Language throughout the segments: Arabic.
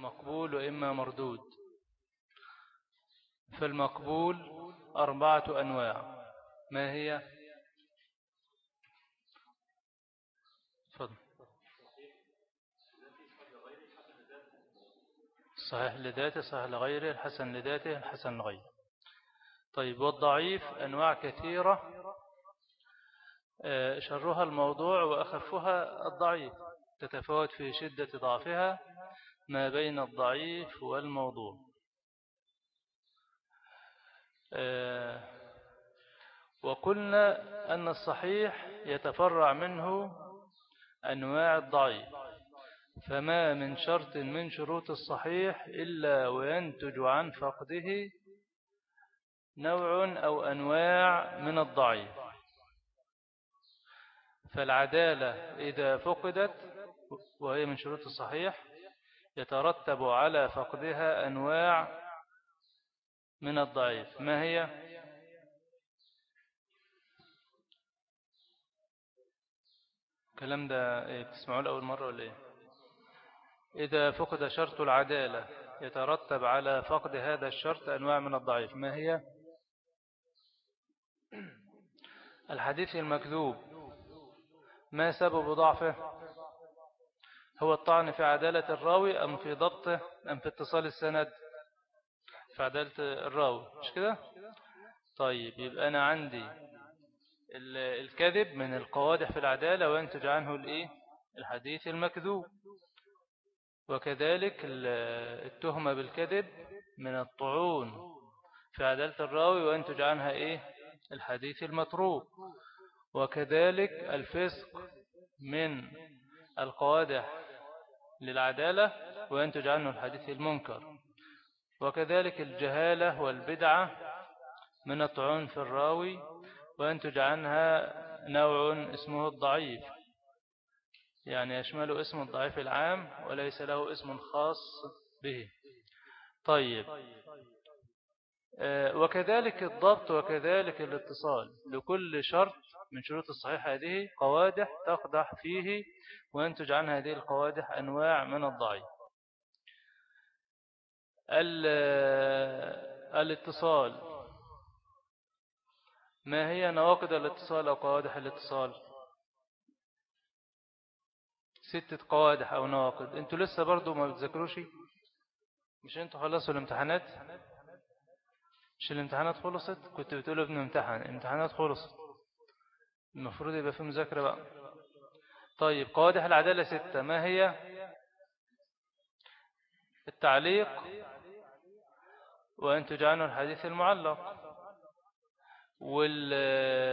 مقبول وإما مردود. فالمقبول أربعة أنواع. ما هي؟ فضل. صحيح لذاته صحيح لغيره الحسن لذاته الحسن لغيره. طيب والضعيف أنواع كثيرة. آه، شرها الموضوع وأخفها الضعيف. تتفاوت في شدة ضعفها. ما بين الضعيف والموضوع. آه، وقلنا أن الصحيح يتفرع منه أنواع الضعيف فما من شرط من شروط الصحيح إلا وينتج عن فقده نوع أو أنواع من الضعيف. فالعدالة إذا فقدت وهي من شروط الصحيح يترتب على فقدها أنواع من الضعيف. ما هي؟ الكلام ده إيه بتسمعوه لأول مرة ولا إيه؟ إذا فقد شرط العدالة يترتب على فقد هذا الشرط أنواع من الضعيف. ما هي؟ الحديث المكذوب. ما سبب ضعفه؟ هو الطعن في عدالة الراوي أم في ضبطه أم في اتصال السند؟ في عدالة الراوي مش كده؟ طيب يبقى أنا عندي الكذب من القوادح في العدالة وينتج عنه الإيه؟ الحديث المكذوب. وكذلك التهمة بالكذب من الطعون في عدالة الراوي وينتج عنها إيه؟ الحديث المتروك. وكذلك الفسق من القوادح للعدالة وينتج عنه الحديث المنكر. وكذلك الجهالة والبدعة من الطعون في الراوي وينتج عنها نوع اسمه الضعيف. يعني يشمل اسم الضعيف العام وليس له اسم خاص به. طيب. آه، وكذلك الضبط وكذلك الاتصال. لكل شرط من شروط الصحيح هذه قوادح تقدح فيه وينتج عن هذه القوادح أنواع من الضعيف الاتصال. ما هي نواقض الاتصال أو قوادح الاتصال؟ ستة قوادح أو نواقض. أنتوا لسه برضو ما بتذكروش مش أنتوا خلصوا الامتحانات؟ مش الامتحانات خلصت؟ كنت بتقولوا ابن امتحان. الامتحانات خلصت. المفروض يبقى في مذاكرة بقى. طيب قوادح العدالة ستة. ما هي؟ التعليق وأن تجعلوا الحديث المعلق.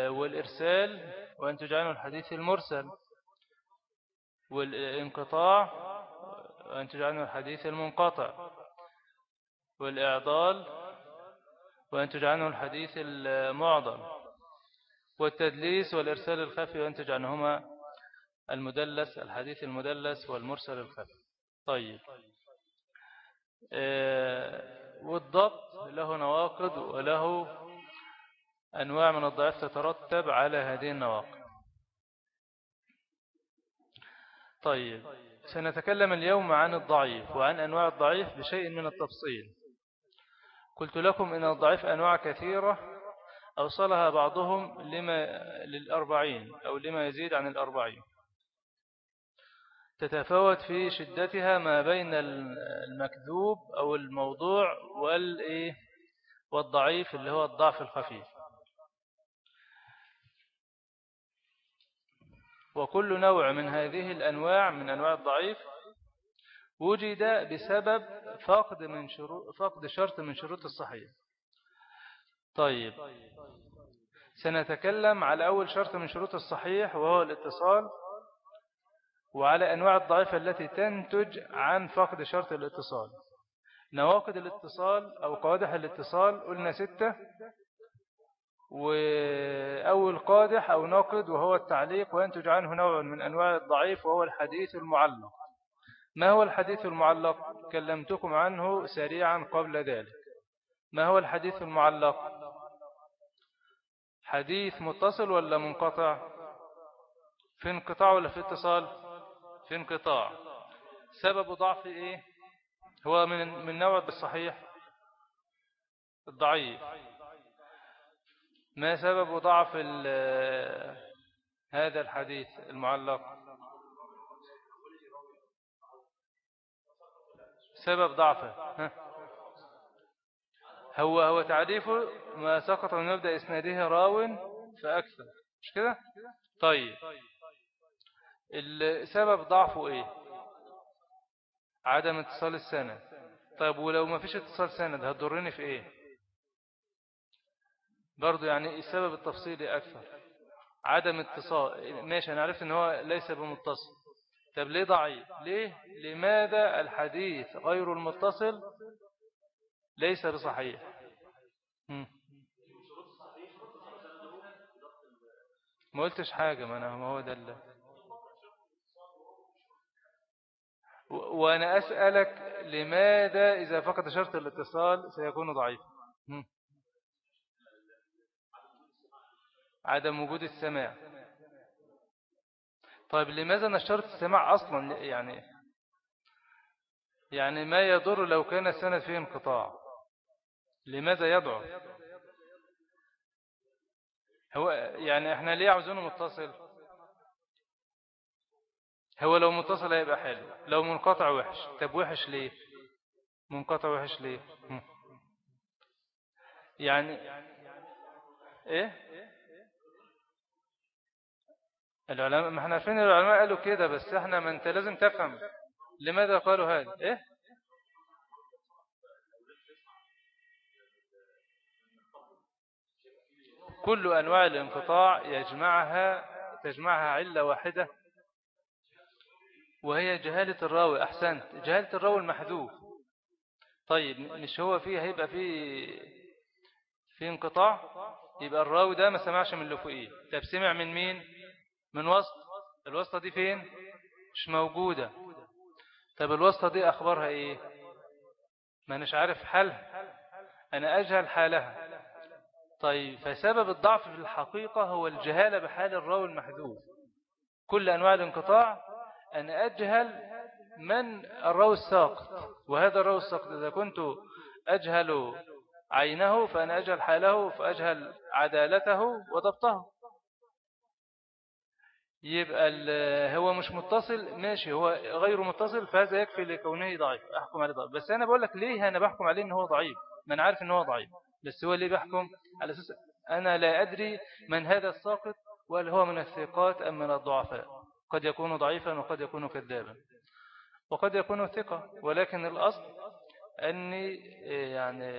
والإرسال وأن تجعلوا الحديث المرسل. والانقطاع وأن تجعلوا الحديث المنقطع. والإعضال وينتج عنه الحديث المعظم والتدليس والإرسال الخفي وينتج عنهما المدلس الحديث المدلس والمرسل الخفي. طيب. آه، والضبط له نواقض وله أنواع من الضعف تترتب على هذه النواقض. طيب. سنتكلم اليوم عن الضعيف وعن أنواع الضعيف بشيء من التفصيل. قلت لكم إن الضعيف أنواع كثيرة أوصلها بعضهم لما للأربعين أو لما يزيد عن الأربعين. تتفاوت في شدتها ما بين المكذوب أو الموضوع والإيه والضعيف اللي هو الضعف الخفيف. وكل نوع من هذه الأنواع من أنواع الضعيف وجد بسبب فقد من شروط فقد شرط من شروط الصحيح. طيب. سنتكلم على أول شرط من شروط الصحيح وهو الاتصال وعلى أنواع الضعيفة التي تنتج عن فقد شرط الاتصال. نواقض الاتصال أو قادح الاتصال قلنا ستة. وأول قادح أو ناقض وهو التعليق وينتج عنه نوع من أنواع الضعيف وهو الحديث المعلق. ما هو الحديث المعلق؟ كلمتكم عنه سريعا قبل ذلك. ما هو الحديث المعلق؟ حديث متصل ولا منقطع؟ في انقطاع ولا في اتصال؟ في انقطاع. سبب ضعف إيه؟ هو من من نوع بالصحيح الضعيف. ما سبب ضعف هذا الحديث المعلق؟ سبب ضعفه. هو هو تعريفه ما سقط من مبدأ إسناده راو فأكثر. مش كده؟ طيب. السبب ضعفه إيه؟ عدم اتصال السند. طيب ولو ما فيش اتصال سند هتضرني في إيه؟ برضو يعني السبب التفصيلي أكثر. عدم اتصال. ماشي أنا عرفت أن هو ليس بمتصل. طب ليه ضعيف؟ ليه؟ لماذا الحديث غير المتصل ليس بصحيح. ما قلتش حاجة ما أنا ما هو ده وأنا أسألك لماذا إذا فقد شرط الاتصال سيكون ضعيف عدم وجود السماع. طيب لماذا نشرت السماع أصلا يعني يعني ما يضر لو كان السند فيه انقطاع؟ لماذا يضعف هو يعني إحنا ليه عاوزينه متصل؟ هو لو متصل هيبقى حلو لو منقطع وحش. طب وحش ليه؟ منقطع وحش ليه؟ يعني إيه؟ العلماء ما إحنا عارفين العلماء قالوا كده بس إحنا ما أنت لازم تفهم. لماذا قالوا هذا؟ إيه؟ كل أنواع الانقطاع يجمعها تجمعها علة واحدة وهي جهالة الراوي. أحسنت. جهالة الراوي المحذوف. طيب مش هو فيه هيبقى فيه في انقطاع؟ يبقى الراوي ده ما سمعش من اللي فوقيه. طب سمع من مين؟ من وسط. الوسطة دي فين؟ مش موجودة. طب الوسطة دي أخبارها إيه؟ ما نش عارف حالها. أنا أجهل حالها. طيب فسبب الضعف في الحقيقة هو الجهالة بحال الراوي المحذوف. كل أنواع الانقطاع أن أجهل من الراوي الساقط. وهذا الراوي الساقط إذا كنت أجهل عينه فأنا أجهل حاله فأجهل عدالته وضبطه. يبقى هو مش متصل ماشي هو غير متصل فهذا يكفي لكونه ضعيف. أحكم عليه ضعيف. بس أنا بقول لك ليه أنا بحكم عليه أنه ضعيف؟ ما أنا عارف أنه ضعيف. بس هو ليه بحكم على أساس أنا لا أدري من هذا الساقط وهل هو من الثقات أم من الضعفاء. قد يكون ضعيفا وقد يكون كذابا. وقد يكون ثقة ولكن الأصل أني يعني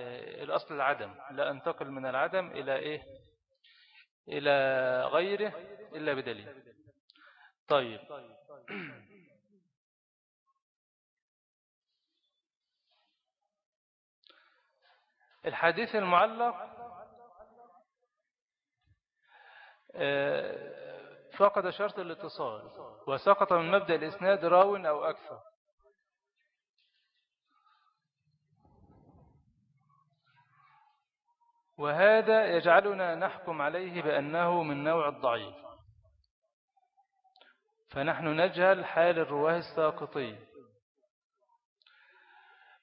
الأصل العدم. لا أنتقل من العدم إلى إيه؟ إلى غيره إلا بدليل. طيب. الحديث المعلق آه، فقد شرط الاتصال وسقط من مبدأ الإسناد راو أو أكثر. وهذا يجعلنا نحكم عليه بأنه من نوع الضعيف. فنحن نجهل حال الرواة الساقطين.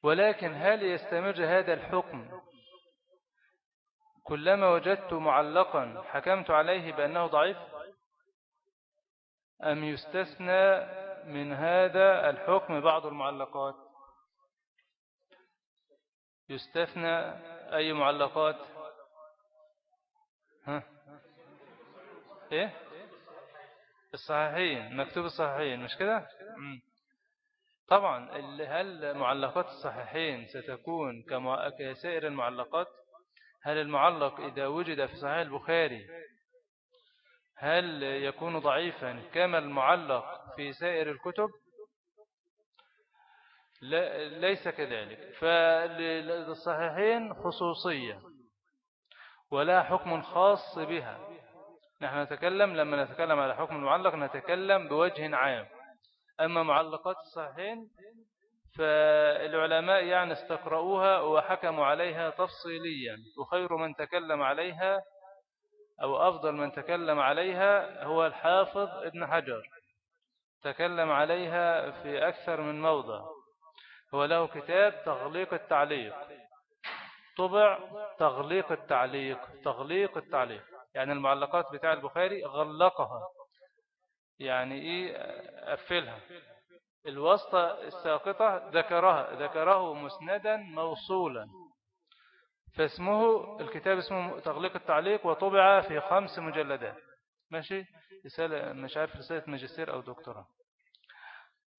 ولكن هل يستمر هذا الحكم كلما وجدت معلقا حكمت عليه بأنه ضعيف أم يستثنى من هذا الحكم بعض المعلقات؟ يستثنى أي معلقات؟ ها؟ إيه؟ الصحيحين مكتوب الصحيحين مش كده؟ طبعا هل معلقات الصحيحين ستكون كسائر المعلقات؟ هل المعلق إذا وجد في صحيح البخاري هل يكون ضعيفا كما المعلق في سائر الكتب؟ لا ليس كذلك. فللصحيحين خصوصية ولا حكم خاص بها. نحن نتكلم لما نتكلم على حكم المعلق نتكلم بوجه عام. أما معلقات الصحيحين فالعلماء يعني استقرؤوها وحكموا عليها تفصيليا وخير من تكلم عليها أو أفضل من تكلم عليها هو الحافظ ابن حجر. تكلم عليها في أكثر من موضع. هو له كتاب تغليق التعليق. طبع تغليق التعليق تغليق التعليق. يعني المعلقات بتاع البخاري غلقها. يعني إيه؟ قفلها الواسطة الساقطة ذكرها ذكره مسندا موصولا. فاسمه الكتاب اسمه تغليق التعليق وطبع في خمس مجلدات. ماشي؟ رسالة مش عارف رسالة ماجستير أو دكتوراه.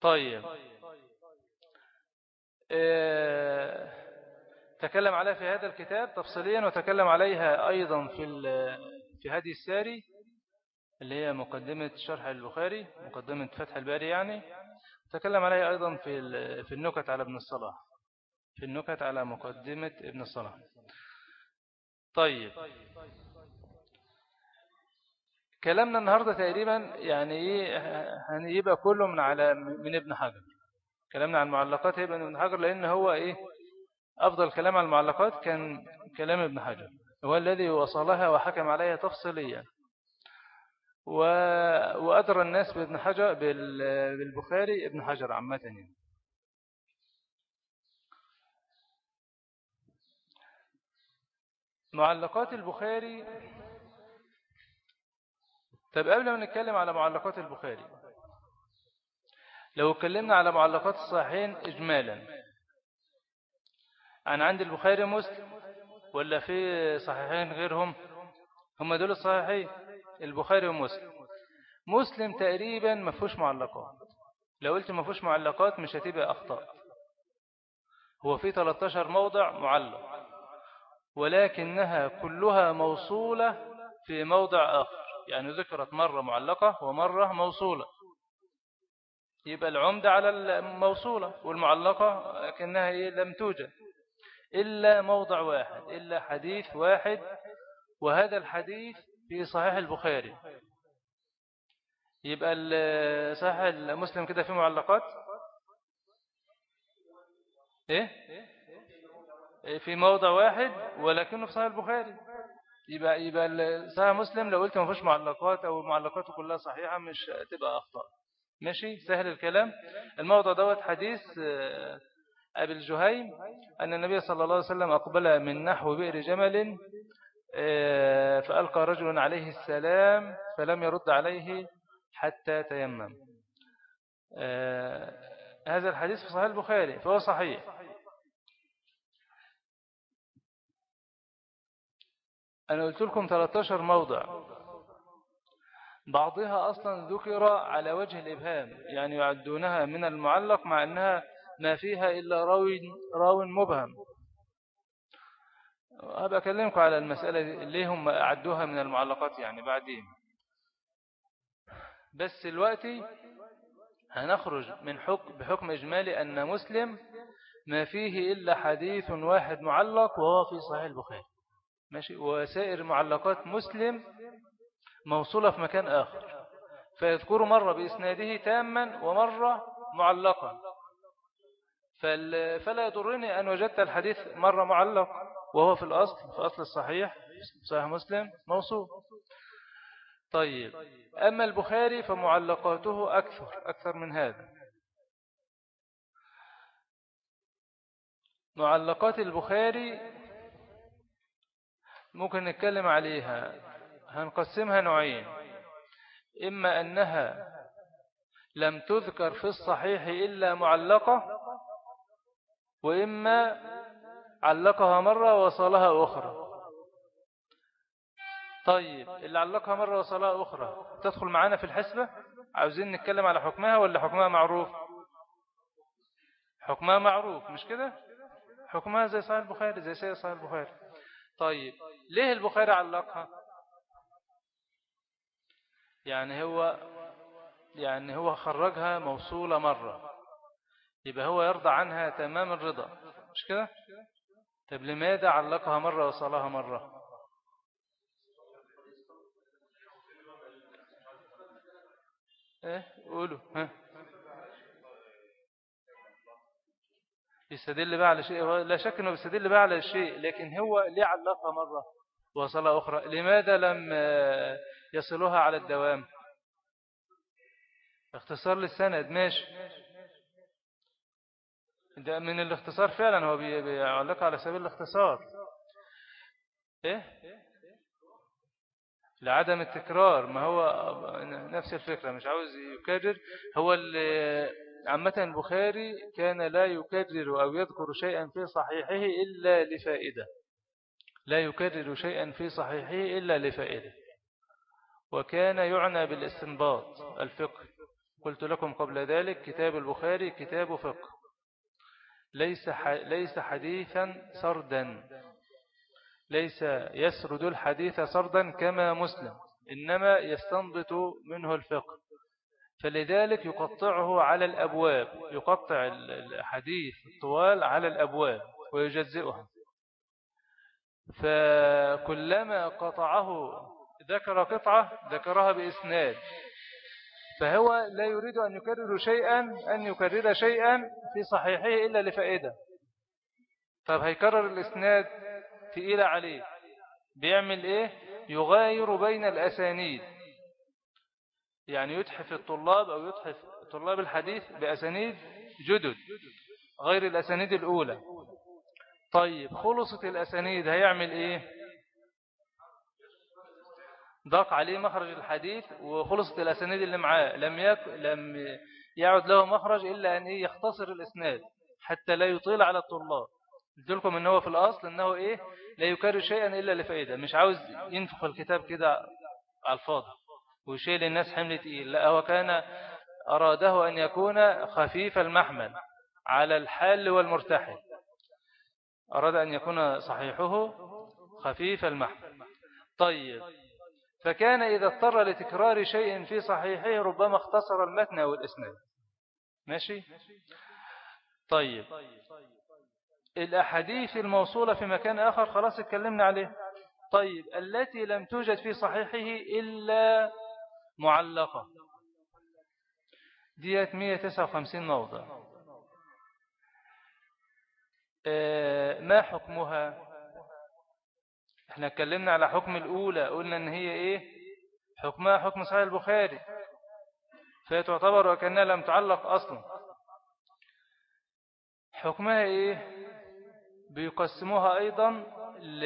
طيب. آه تكلم عليها في هذا الكتاب تفصيليا وتكلم عليها أيضا في في هذه الساري اللي هي مقدمة شرح البخاري مقدمة فتح الباري يعني. تكلم عليها أيضا في في النكت على ابن الصلاح. في النكت على مقدمة ابن الصلاح. طيب. كلامنا النهاردة تقريبا يعني إيه هنبقى كله من على من ابن حجر. كلامنا عن المعلقات هيبقى من ابن حجر لأن هو إيه أفضل كلام عن المعلقات كان كلام ابن حجر. هو الذي وصلها وحكم عليها تفصيليا. وأدرى الناس بابن حجر بالبخاري ابن حجر عامة يعني. معلقات البخاري طب قبل ما نتكلم على معلقات البخاري لو اتكلمنا على معلقات الصحيحين إجمالا أنا عند البخاري مسلم ولا في صحيحين غيرهم؟ هم دول الصحيحين؟ البخاري ومسلم. مسلم تقريبا ما فيهوش معلقات. لو قلت ما فيهوش معلقات مش هتبقى أخطاء هو في 13 موضع معلق. ولكنها كلها موصولة في موضع آخر. يعني ذكرت مرة معلقة ومرة موصولة. يبقى العمدة على الموصولة والمعلقة كأنها إيه لم توجد. إلا موضع واحد إلا حديث واحد. وهذا الحديث في صحيح البخاري. يبقى صحيح المسلم كده في معلقات؟ إيه؟ في موضع واحد ولكنه في صحيح البخاري. يبقى يبقى صحيح مسلم لو قلت ما فيش معلقات أو معلقاته كلها صحيحة مش تبقى أخطاء ماشي؟ سهل الكلام. الموضع دوت حديث آه، أبي الجهيم أن النبي صلى الله عليه وسلم أقبل من نحو بئر جمل فألقى رجل عليه السلام فلم يرد عليه حتى تيمم. آه، هذا الحديث في صحيح البخاري فهو صحيح. أنا قلت لكم 13 موضع. بعضها أصلا ذكر على وجه الإبهام يعني يعدونها من المعلق مع أنها ما فيها إلا راوي, راو مبهم. أبقى أكلمكم على المسألة اللي هم أعدوها من المعلقات يعني بعدين. بس الوقت هنخرج من حكم بحكم إجمالي أن مسلم ما فيه إلا حديث واحد معلق وهو في صحيح البخاري. ماشي؟ وسائر معلقات مسلم موصولة في مكان آخر. فيذكر مرة بإسناده تاما ومرة معلقا. فلا يضرني أن وجدت الحديث مرة معلق. وهو في الأصل في أصل الصحيح صحيح مسلم موصول. طيب أما البخاري فمعلقاته أكثر أكثر من هذا. معلقات البخاري ممكن نتكلم عليها. هنقسمها نوعين. إما أنها لم تذكر في الصحيح إلا معلقة وإما علقها مرة وصلها أخرى. طيب اللي علقها مرة وصلها أخرى تدخل معانا في الحسبة؟ عاوزين نتكلم على حكمها ولا حكمها معروف؟ حكمها معروف مش كده؟ حكمها زي صحيح البخاري زي سيد صحيح البخاري. طيب ليه البخاري علقها؟ يعني هو يعني هو خرجها موصولة مرة. يبقى هو يرضى عنها تمام الرضا مش كده؟ طب لماذا علقها مرة وصلها مرة؟ إيه قولوا ها. يستدل بقى على شيء لا شك إنه بيستدل بقى على شيء لكن هو ليه علقها مرة وصلها أخرى؟ لماذا لم يصلها على الدوام؟ اختصار للسند ماشي. ده من الاختصار فعلا هو بيعلق على سبيل الاختصار. إيه؟ لعدم التكرار ما هو نفس الفكرة مش عاوز يكرر. هو عامة البخاري كان لا يكرر أو يذكر شيئا في صحيحه إلا لفائدة. لا يكرر شيئا في صحيحه إلا لفائدة. وكان يعنى بالإستنباط الفقه. قلت لكم قبل ذلك كتاب البخاري كتاب فقه. ليس ليس حديثا سردا. ليس يسرد الحديث سردا كما مسلم إنما يستنبط منه الفقه. فلذلك يقطعه على الأبواب يقطع الحديث الطوال على الأبواب ويجزئها. فكلما قطعه ذكر قطعة ذكرها بإسناد. فهو لا يريد أن يكرر شيئا أن يكرر شيئا في صحيحه إلا لفائدة. طب هيكرر الإسناد تقيل عليه. بيعمل إيه؟ يغاير بين الأسانيد. يعني يتحف الطلاب أو يتحف طلاب الحديث بأسانيد جدد غير الأسانيد الأولى. طيب خلصت الأسانيد هيعمل إيه؟ ضاق عليه مخرج الحديث وخلصت الأسانيد اللي معاه. لم, يك... لم يعد له مخرج إلا أن إيه يختصر الإسناد حتى لا يطيل على الطلاب. قلت لكم أنه هو في الأصل أنه إيه لا يكرر شيئا إلا لفائدة. مش عاوز ينفخ الكتاب كده على الفاضي ويشيل الناس حمل تقيل. لا هو كان أراده أن يكون خفيف المحمل على الحال والمرتحل. أراد أن يكون صحيحه خفيف المحمل. طيب. فكان إذا اضطر لتكرار شيء في صحيحه ربما اختصر المتن والإسناد. ماشي؟ طيب. الأحاديث الموصولة في مكان آخر خلاص اتكلمنا عليه. طيب التي لم توجد في صحيحه إلا معلقة. ديت 159 موضع. آه، ما حكمها؟ إحنا اتكلمنا على حكم الأولى قلنا إن هي إيه؟ حكمها حكم صحيح البخاري. فهي تعتبر وكأنها لم تعلق أصلا. حكمها إيه؟ بيقسموها أيضا ل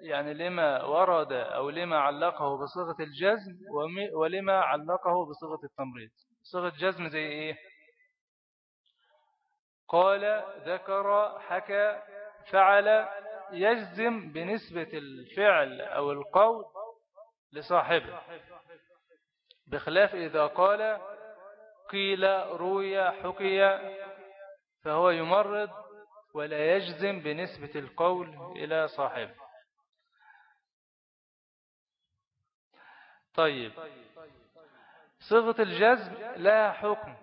يعني لما ورد أو لما علقه بصيغة الجزم ولما علقه بصيغة التمريض. صيغة جزم زي إيه؟ قال ذكر حكى فعل يجزم بنسبة الفعل أو القول لصاحبه. بخلاف إذا قال قيل روي حكي فهو يمرض ولا يجزم بنسبة القول إلى صاحبه. طيب صيغة الجزم لها حكم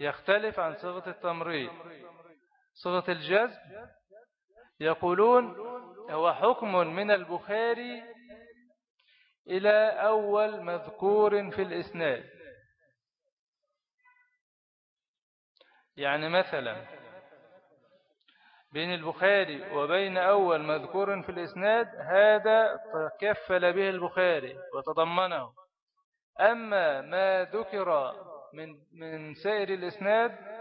يختلف عن صيغة التمريض. صيغة الجزم يقولون هو حكم من البخاري إلى أول مذكور في الإسناد. يعني مثلا بين البخاري وبين أول مذكور في الإسناد هذا تكفل به البخاري وتضمنه. أما ما ذكر من من سائر الإسناد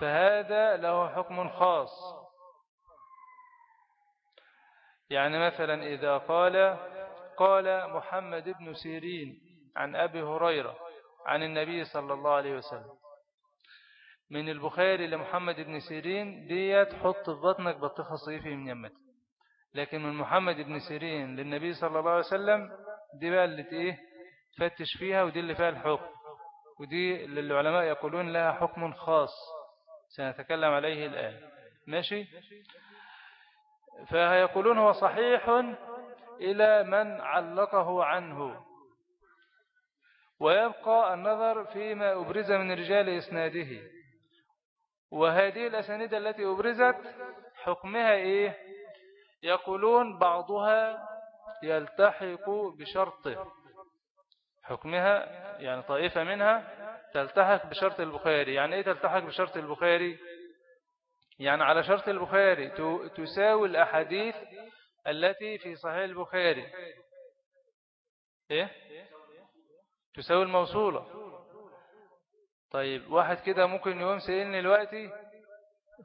فهذا له حكم خاص. يعني مثلا إذا قال قال محمد بن سيرين عن أبي هريرة عن النبي صلى الله عليه وسلم من البخاري لمحمد بن سيرين دي تحط في بطنك بطيخة صيفي من يمتها لكن من محمد بن سيرين للنبي صلى الله عليه وسلم دي بقى اللي إيه تفتش فيها ودي اللي فيها الحكم. ودي اللي العلماء يقولون لها حكم خاص. سنتكلم عليه الآن. ماشي؟ فيقولون هو صحيح إلى من علقه عنه. ويبقى النظر فيما أبرز من رجال إسناده. وهذه الأسانيد التي أبرزت حكمها إيه؟ يقولون بعضها يلتحق بشرطه. حكمها يعني طائفة منها تلتحق بشرط البخاري. يعني إيه تلتحق بشرط البخاري؟ يعني على شرط البخاري تساوي الأحاديث التي في صحيح البخاري. إيه؟ تساوي الموصولة. طيب واحد كده ممكن يوم سألني دلوقتي؟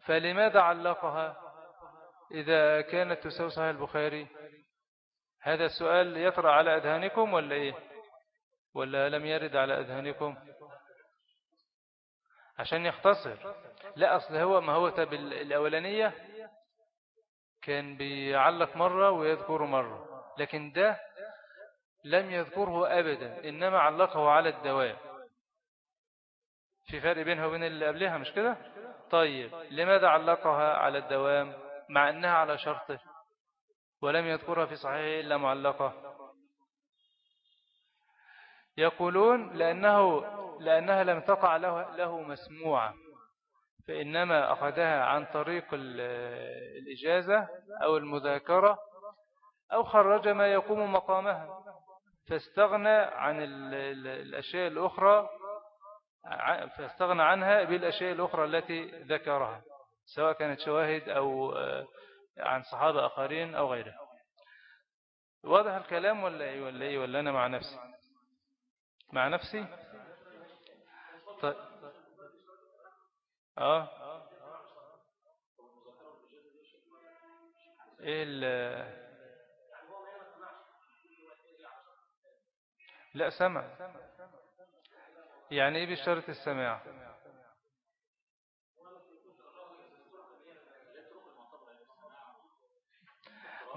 فلماذا علقها إذا كانت تساوي صحيح البخاري؟ هذا السؤال يطرأ على أذهانكم ولا إيه؟ ولا لم يرد على أذهانكم؟ عشان يختصر. لا أصل هو ما هو تب الأولانية كان بيعلق مرة ويذكر مرة لكن ده لم يذكره أبدا إنما علقه على الدوام في فرق بينها وبين اللي قبلها مش كده؟ طيب لماذا علقها على الدوام مع أنها على شرطه ولم يذكرها في صحيح إلا معلقة؟ يقولون لأنه لأنها لم تقع له, له مسموعة فإنما أخذها عن طريق الإجازة أو المذاكرة أو خرج ما يقوم مقامها فاستغنى عن الأشياء الأخرى فاستغنى عنها بالأشياء الأخرى التي ذكرها سواء كانت شواهد أو آه، عن صحابة آخرين أو غيره واضح الكلام ولا إيه؟ ولا إيه؟ ولا أنا مع نفسي؟ مع نفسي؟ طيب آه. إيه لا سمع. يعني إيه بشرط السماع؟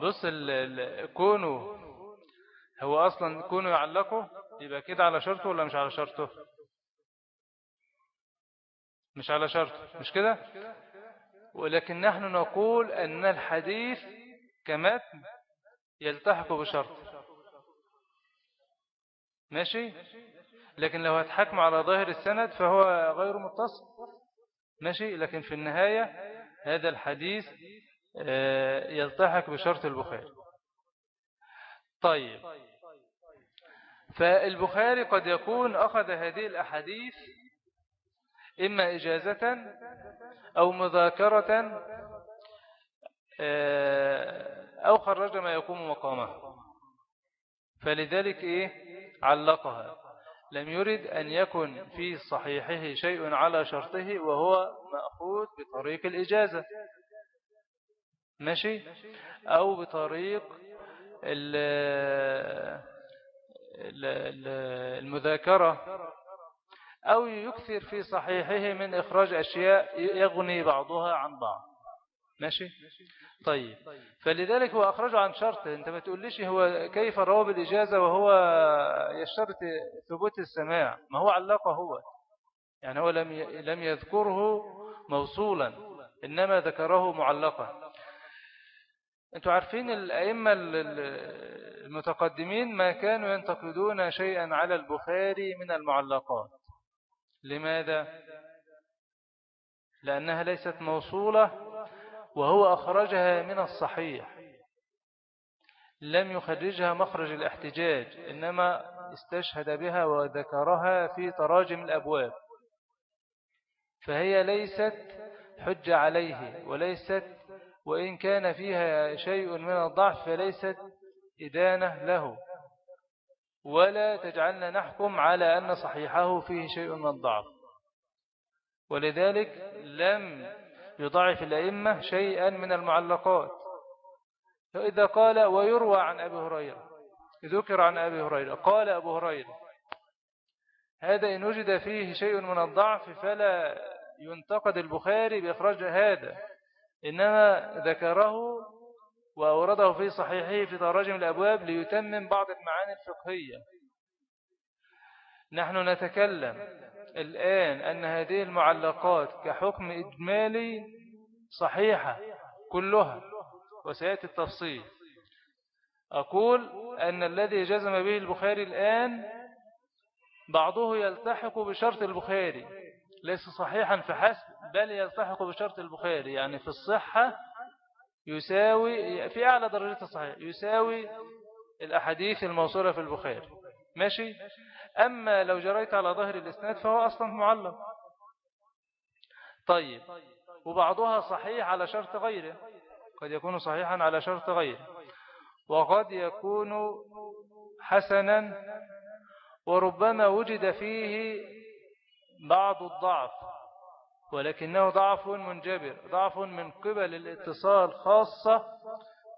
بص كونه هو أصلا كونه يعلقه يبقى كده على شرطه ولا مش على شرطه؟ مش على شرطه مش كده؟ ولكن نحن نقول أن الحديث كمتن يلتحق بشرط. ماشي؟ لكن لو هتحكم على ظاهر السند فهو غير متصل. ماشي؟ لكن في النهاية هذا الحديث آه، يلتحق بشرط البخاري. طيب. فالبخاري قد يكون أخذ هذه الأحاديث إما إجازة أو مذاكرة آه، أو خرج ما يقوم مقامه فلذلك إيه؟ علقها. لم يرد أن يكن في صحيحه شيء على شرطه وهو مأخوذ بطريق الإجازة. ماشي؟ أو بطريق المذاكرة. أو يكثر في صحيحه من إخراج أشياء يغني بعضها عن بعض. ماشي؟ طيب. فلذلك هو أخرجه عن شرط. أنت ما تقوليش هو كيف روى بالإجازة وهو يشترط ثبوت السماع. ما هو علقه هو. يعني هو لم لم يذكره موصولا. إنما ذكره معلقا. أنتوا عارفين الأئمة المتقدمين ما كانوا ينتقدون شيئا على البخاري من المعلقات. لماذا؟ لأنها ليست موصولة وهو أخرجها من الصحيح. لم يخرجها مخرج الاحتجاج إنما استشهد بها وذكرها في تراجم الأبواب. فهي ليست حج عليه وليست وإن كان فيها شيء من الضعف فليست إدانة له. ولا تجعلنا نحكم على أن صحيحه فيه شيء من الضعف ولذلك لم يضعف الأئمة شيئا من المعلقات. فإذا قال ويروى عن أبي هريرة ذكر عن أبي هريرة قال أبو هريرة هذا إن وجد فيه شيء من الضعف فلا ينتقد البخاري بإخراج هذا إنما ذكره وأورده في صحيحه في تراجم الأبواب ليتمم بعض المعاني الفقهية. نحن نتكلم الآن أن هذه المعلقات كحكم إجمالي صحيحة كلها وسيأتي التفصيل. أقول أن الذي جزم به البخاري الآن بعضه يلتحق بشرط البخاري ليس صحيحا فحسب بل يلتحق بشرط البخاري يعني في الصحة يساوي في أعلى درجة الصحيح يساوي الأحاديث الموصولة في البخاري. ماشي؟ أما لو جريت على ظهر الإسناد فهو أصلا معلق طيب وبعضها صحيح على شرط غيره. قد يكون صحيحا على شرط غيره. وقد يكون حسنا وربما وجد فيه بعض الضعف. ولكنه ضعف منجبر ضعف من قبل الاتصال خاصة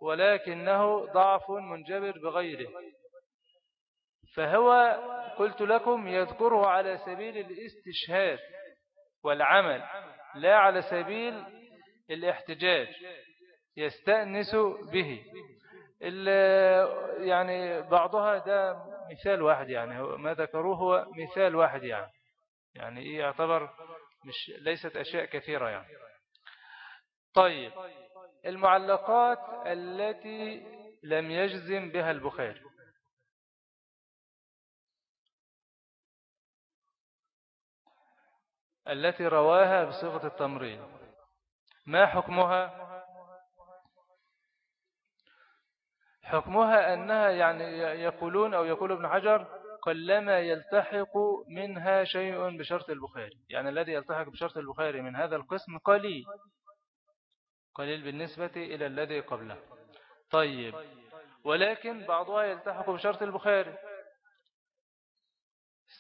ولكنه ضعف منجبر بغيره. فهو قلت لكم يذكره على سبيل الاستشهاد والعمل لا على سبيل الاحتجاج يستأنس به. يعني بعضها ده مثال واحد يعني ما ذكروه هو مثال واحد يعني. يعني إيه يعتبر مش ليست أشياء كثيرة يعني. طيب المعلقات التي لم يجزم بها البخاري. التي رواها بصيغة التمرين. ما حكمها؟ حكمها أنها يعني يقولون أو يقول ابن حجر قلما يلتحق منها شيء بشرط البخاري. يعني الذي يلتحق بشرط البخاري من هذا القسم قليل. قليل بالنسبة إلى الذي قبله. طيب. ولكن بعضها يلتحق بشرط البخاري.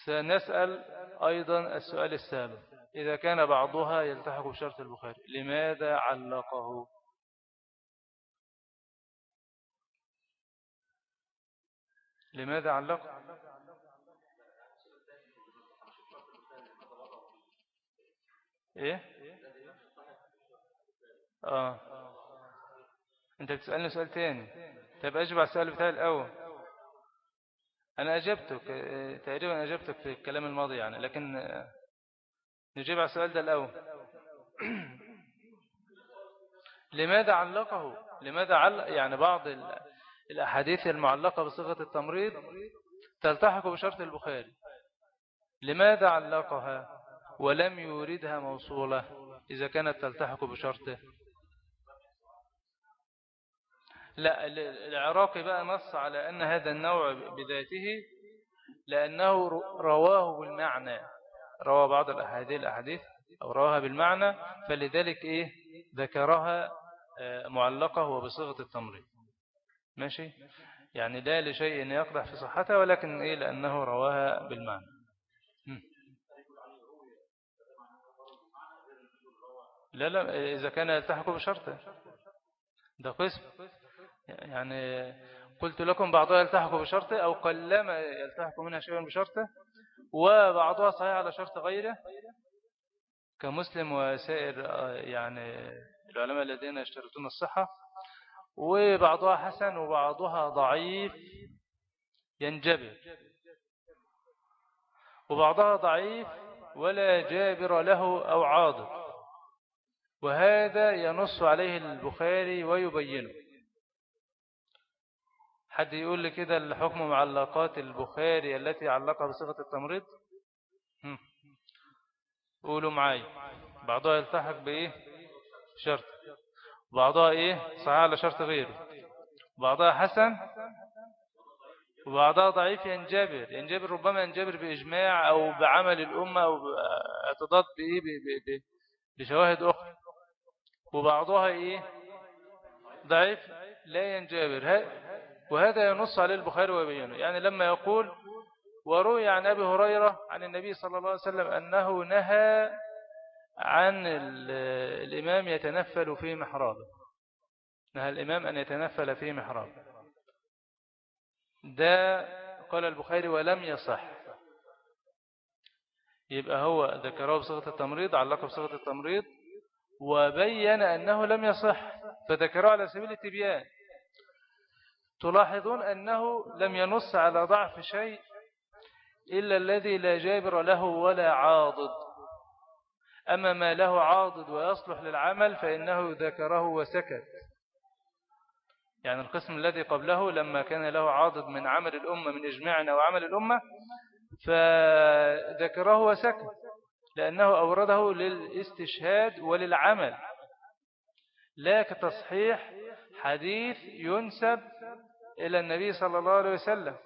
سنسأل أيضا السؤال السابق. إذا كان بعضها يلتحق بشرط البخاري لماذا علقه؟ لماذا علقه؟ إيه؟ آه. أنت بتسألني سؤال تاني. طيب أجب على السؤال بتاعي الأول. أنا أجبتك تقريبا أجبتك في الكلام الماضي يعني لكن نجيب على السؤال ده الأول. لماذا علقه؟ لماذا علق يعني بعض الأحاديث المعلقة بصيغة التمريض تلتحق بشرط البخاري؟ لماذا علقها؟ ولم يوردها موصولة إذا كانت تلتحق بشرطه. لا العراقي بقى نص على أن هذا النوع بذاته لأنه رواه بالمعنى. روى بعض الأحاديث الأحاديث أو رواها بالمعنى فلذلك إيه؟ ذكرها آه، معلقة وبصيغة التمريض. ماشي؟ يعني لا لشيء يقدح في صحتها ولكن إيه؟ لأنه رواها بالمعنى. لا لا إذا كان يلتحق بشرطه ده قسم. يعني قلت لكم بعضها يلتحق بشرطه أو قلما يلتحق منها شيء بشرطه وبعضها صحيح على شرط غيره. كمسلم وسائر يعني العلماء الذين يشترطون الصحة وبعضها حسن وبعضها ضعيف ينجبر. وبعضها ضعيف ولا جابر له أو عاضد. وهذا ينص عليه البخاري ويبينه. حد يقول لي كده الحكم معلقات البخاري التي علقها بصيغة التمريض؟ قولوا معاي بعضها يلتحق بإيه؟ شرط. بعضها إيه؟ صحيح على شرط غيره. بعضها حسن وبعضها ضعيف. ينجبر ينجبر ربما ينجبر بإجماع أو بعمل الأمة أو باعتضاد بإيه؟ بشواهد أخرى. وبعضها إيه؟ ضعيف لا ينجابر. وهذا ينص عليه البخاري ويبينه يعني لما يقول وروي عن أبي هريرة عن النبي صلى الله عليه وسلم أنه نهى عن الإمام يتنفل في محرابه نهى الإمام أن يتنفل في محرابه ده قال البخاري ولم يصح. يبقى هو ذكره بصيغة التمريض علقه بصيغة التمريض وبين أنه لم يصح فذكره على سبيل التبيان. تلاحظون أنه لم ينص على ضعف شيء إلا الذي لا جابر له ولا عاضد. أما ما له عاضد ويصلح للعمل فإنه ذكره وسكت. يعني القسم الذي قبله لما كان له عاضد من عمل الأمة من إجماعنا وعمل الأمة فذكره وسكت. لأنه أورده للاستشهاد وللعمل. لا كتصحيح حديث ينسب إلى النبي صلى الله عليه وسلم.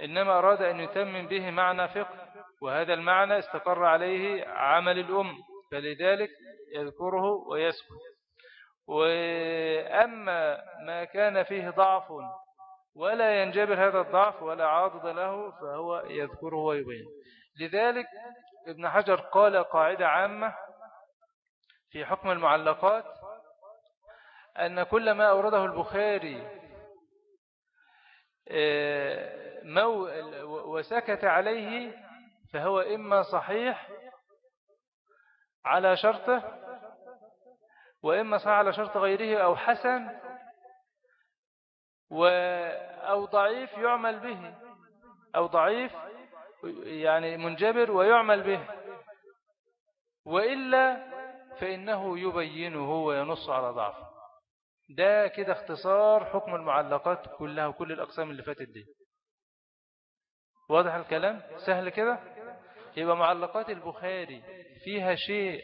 إنما أراد أن يتمم به معنى فقه وهذا المعنى استقر عليه عمل الأم فلذلك يذكره ويسكت. وأما ما كان فيه ضعف ولا ينجبر هذا الضعف ولا عاضد له فهو يذكره ويبين. لذلك ابن حجر قال قاعدة عامة في حكم المعلقات أن كل ما أورده البخاري آه، وسكت عليه فهو إما صحيح على شرطه وإما صحيح على شرط غيره أو حسن أو ضعيف يعمل به أو ضعيف يعني منجبر ويعمل به. وإلا فإنه يبينه وينص على ضعفه ده كده اختصار حكم المعلقات كلها وكل الأقسام اللي فاتت دي. واضح الكلام؟ سهل كده؟ يبقى معلقات البخاري فيها شيء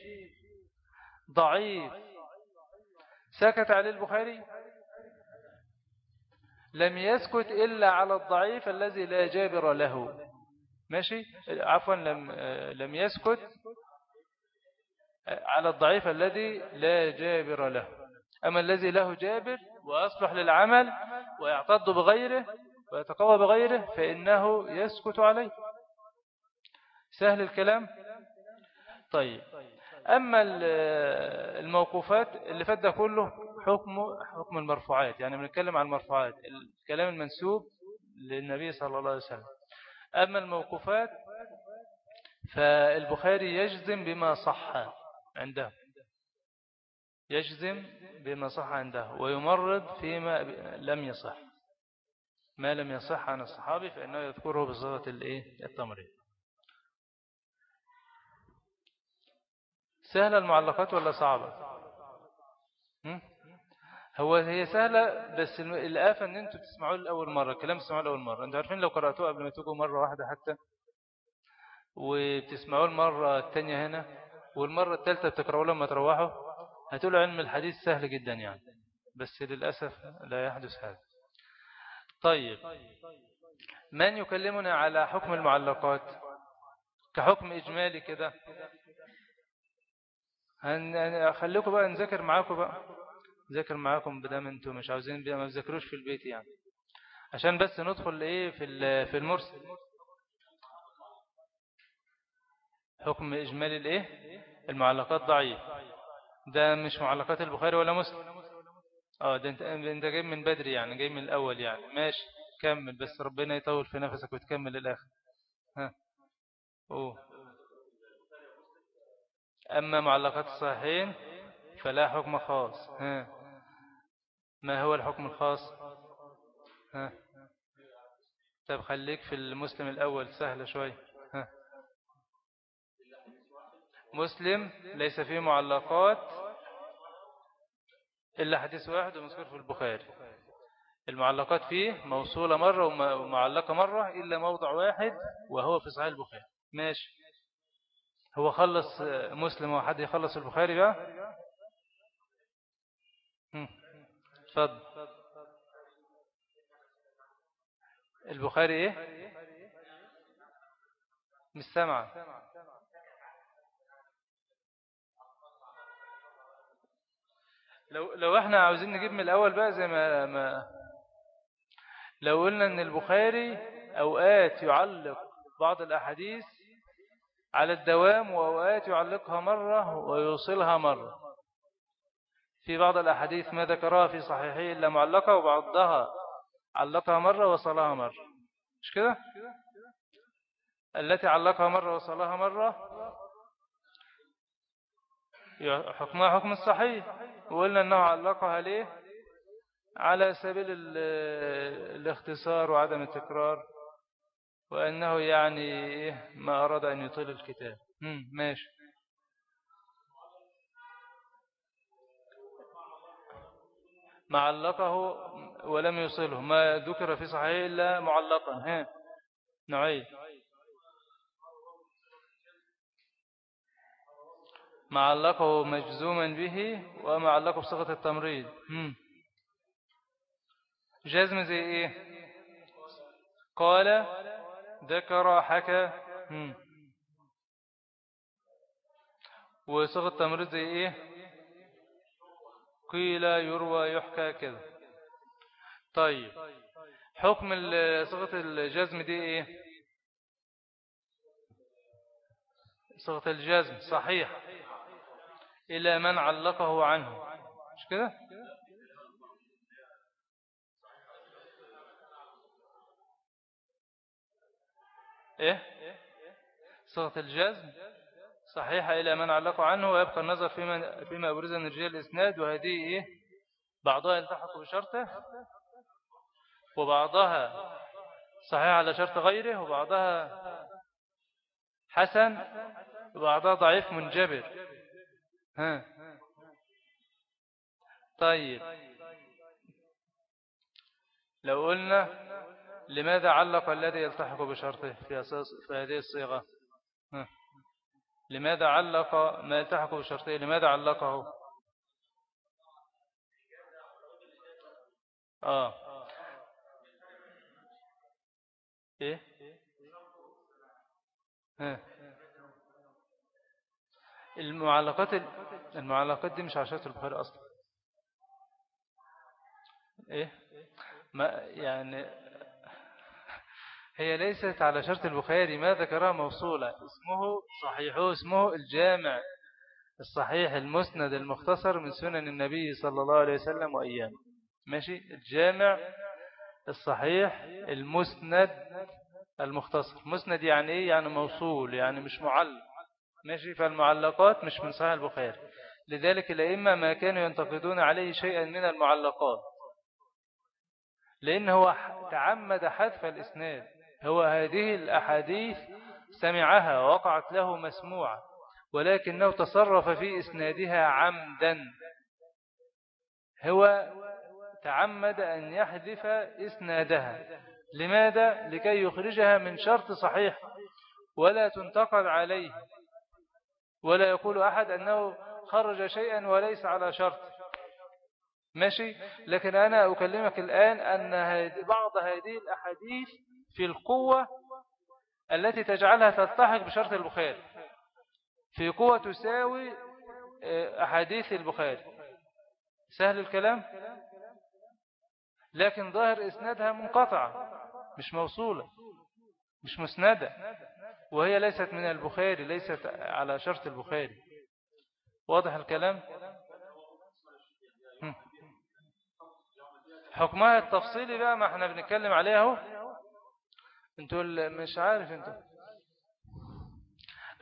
ضعيف. سكت عليه البخاري؟ لم يسكت إلا على الضعيف الذي لا جابر له. ماشي؟ عفوا لم, لم يسكت على الضعيف الذي لا جابر له. أما الذي له جابر وأصلح للعمل ويعتض بغيره ويتقوى بغيره فإنه يسكت عليه. سهل الكلام؟ طيب. أما الموقوفات اللي فات ده كله حكم حكم المرفوعات. يعني بنتكلم عن المرفوعات. الكلام المنسوب للنبي صلى الله عليه وسلم. أما الموقوفات فالبخاري يجزم بما صح عنده. يجزم بما صح عنده ويمرض فيما لم يصح. ما لم يصح عن الصحابي فإنه يذكره بصيغة التمرين سهلة المعلقات ولا صعبة؟ هو هي سهلة بس الآفة إن أنتوا تسمعوه لأول مرة الكلام تسمعوه لأول مرة. أنتوا عارفين لو قرأتوه قبل ما تجوا مرة واحدة حتى؟ وبتسمعوه المرة التانية هنا والمرة الثالثة بتقرأوه لما تروحوا هتقولوا علم الحديث سهل جدا يعني. بس للأسف لا يحدث هذا. طيب. من يكلمنا على حكم المعلقات؟ كحكم إجمالي كده. هنخليكم بقى نذاكر معاكم بقى. نذاكر معاكم بدام أنتم مش عاوزين ما تذاكروش في البيت يعني. عشان بس ندخل إيه في في المرسل. حكم إجمالي الإيه؟ المعلقات ضعيف. ده مش معلقات البخاري ولا مسلم؟ آه ده انت انت جاي من بدري يعني جاي من الأول يعني. ماشي كمل بس ربنا يطول في نفسك وتكمل للآخر. ها. أوه. أما معلقات الصحيحين فلا حكم خاص. ها. ما هو الحكم الخاص؟ ها. طب خليك في المسلم الأول سهلة شوي. ها. مسلم ليس فيه معلقات إلا حديث واحد ومذكور في البخاري. المعلقات فيه موصولة مرة ومعلقة مرة إلا موضع واحد وهو في صحيح البخاري. ماشي. هو خلص مسلم وحد يخلص البخاري بقى؟ تفضل البخاري إيه؟ مش سامع لو لو إحنا عاوزين نجيب من الأول بقى زي ما, ما لو قلنا إن البخاري أوقات يعلق بعض الأحاديث على الدوام وأوقات يعلقها مرة ويوصلها مرة. في بعض الأحاديث ما ذكرها في صحيحه إلا معلقة وبعضها علقها مرة وصلها مرة. مش كده؟ التي علقها مرة وصلها مرة. حكمها حكم الصحيح. وقلنا أنه علقها ليه؟ على سبيل الاختصار وعدم التكرار وأنه يعني ما أراد أن يطيل الكتاب. ماشي. معلقه ولم يصله. ما ذكر في صحيح إلا معلقا. ها نعيد. معلقه مجزوما به ومعلقه بصيغة التمريض. جزم زي إيه؟ قال ذكر حكى. وصيغة التمريض زي إيه؟ قيل يروى يحكى كذا. طيب حكم صيغة الجزم دي إيه؟ صيغة الجزم صحيح. إلى من علقه عنه. مش كده؟ إيه؟ صيغة الجزم؟ صحيحة إلى من علقه عنه ويبقى النظر فيما, فيما أبرز من رجال الإسناد وهذه إيه؟ بعضها يلتحق بشرطه وبعضها صحيح على شرط غيره وبعضها حسن وبعضها ضعيف منجبر. ها. طيب. لو قلنا لماذا علق الذي يلتحق بشرطه في, أساس في هذه الصيغة؟ ها. لماذا علق ما يلتحق بشرطه لماذا علقه؟ آه. إيه؟ ها. المعلقات المعلقات دي مش عشرة البخاري أصلا. إيه؟ ما يعني هي ليست على شرط البخاري ما ذكرها موصولة. اسمه صحيحه اسمه الجامع الصحيح المسند المختصر من سنن النبي صلى الله عليه وسلم وأيامه ماشي؟ الجامع الصحيح المسند المختصر. مسند يعني إيه؟ يعني موصول يعني مش معلق. ماشي؟ فالمعلقات مش من صحيح البخاري. لذلك الأئمة ما كانوا ينتقدون عليه شيئا من المعلقات. لأن هو تعمد حذف الإسناد. هو هذه الأحاديث سمعها وقعت له مسموعة ولكنه تصرف في إسنادها عمدا. هو تعمد أن يحذف إسنادها. لماذا؟ لكي يخرجها من شرط صحيح ولا تنتقد عليه. ولا يقول أحد أنه خرج شيئا وليس على شرط. ماشي؟ لكن أنا أكلمك الآن أن بعض هذه الأحاديث في القوة التي تجعلها تلتحق بشرط البخاري. في قوة تساوي آه، أحاديث البخاري. سهل الكلام؟ لكن ظاهر إسنادها منقطعة مش موصولة مش مسندة. وهي ليست من البخاري ليست على شرط البخاري. واضح الكلام؟ حكمها التفصيلي بقى ما إحنا بنتكلم عليه اهو. أنتوا مش عارف أنتوا.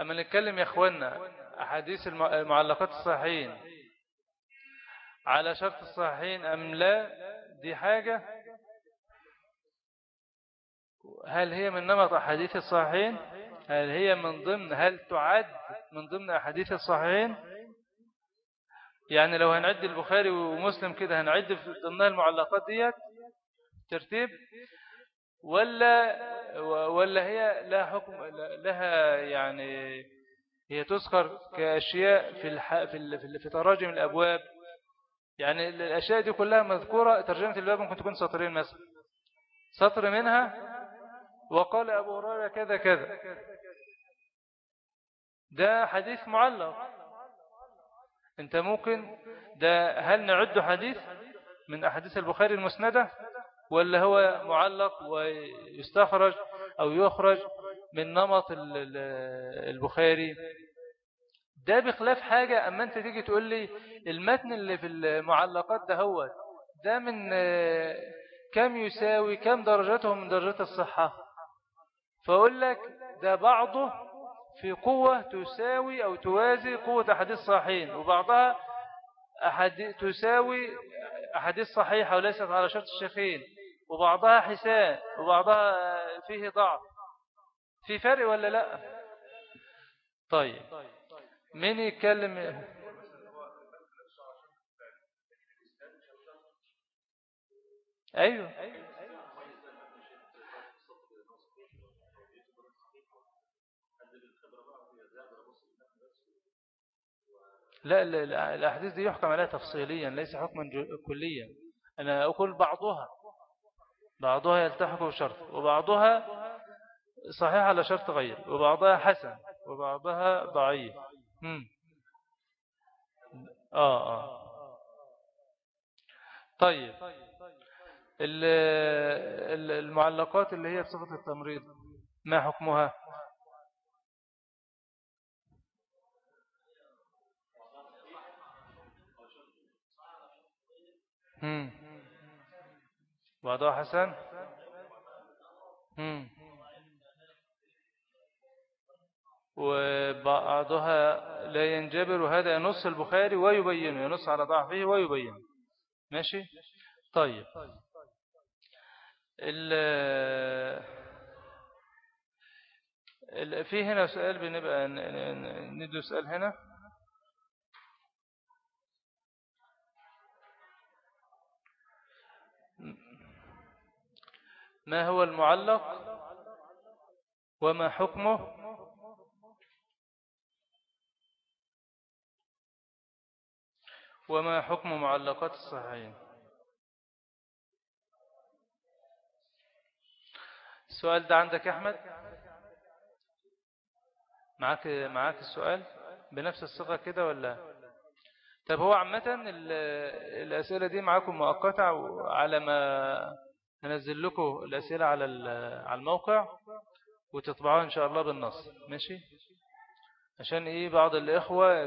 أما نتكلم يا اخوانا أحاديث المعلقات الصحيحين. على شرط الصحيحين أم لا دي حاجة. هل هي من نمط أحاديث الصحيحين؟ هل هي من ضمن هل تعد من ضمن أحاديث الصحيحين؟ يعني لو هنعد البخاري ومسلم كده هنعد في ضمنها المعلقات ديت؟ ترتيب؟ ولا ولا هي لها حكم لها يعني هي تذكر كأشياء في الح... في في, في تراجم الأبواب. يعني الأشياء دي كلها مذكورة ترجمة الباب ممكن تكون سطرين مثلا. سطر منها وقال أبو هريرة كذا كذا. ده حديث معلق. أنت ممكن ده هل نعد حديث من أحاديث البخاري المسندة؟ ولا هو معلق ويستخرج أو يخرج من نمط البخاري. ده بخلاف حاجة أما أنت تيجي تقول لي المتن اللي في المعلقات ده هو ده من كم يساوي كم درجته من درجات الصحة؟ فأقول لك ده بعضه في قوة تساوي أو توازي قوة أحاديث صحيحين وبعضها أحاديث تساوي أحاديث صحيحة وليست على شرط الشيخين. وبعضها حسان وبعضها فيه ضعف. في فرق ولا لا؟ طيب مين يتكلم؟ أيوه. لا الأحاديث دي يحكم عليها تفصيليا ليس حكما كليا. أنا أقول بعضها. بعضها يلتحق بشرط وبعضها صحيح على شرط غير وبعضها حسن وبعضها ضعيف هم. آه آه طيب المعلقات اللي هي بصفة التمريض ما حكمها هم. بعضها حسن؟ هم. وبعضها لا ينجبر وهذا ينص البخاري ويبينه ينص على ضعفه ويبينه. ماشي؟ طيب. في هنا سؤال بنبقى ندو سؤال هنا. ما هو المعلق وما حكمه؟ وما حكم معلقات الصحيحين؟ السؤال ده عندك يا أحمد؟ معاك معاك السؤال؟ بنفس الصيغة كده ولا؟ طب هو عامة الأسئلة دي معاكم مؤقتة على ما هنزل لكم الأسئلة على على الموقع وتطبعوها إن شاء الله بالنص. ماشي؟ عشان إيه بعض الإخوة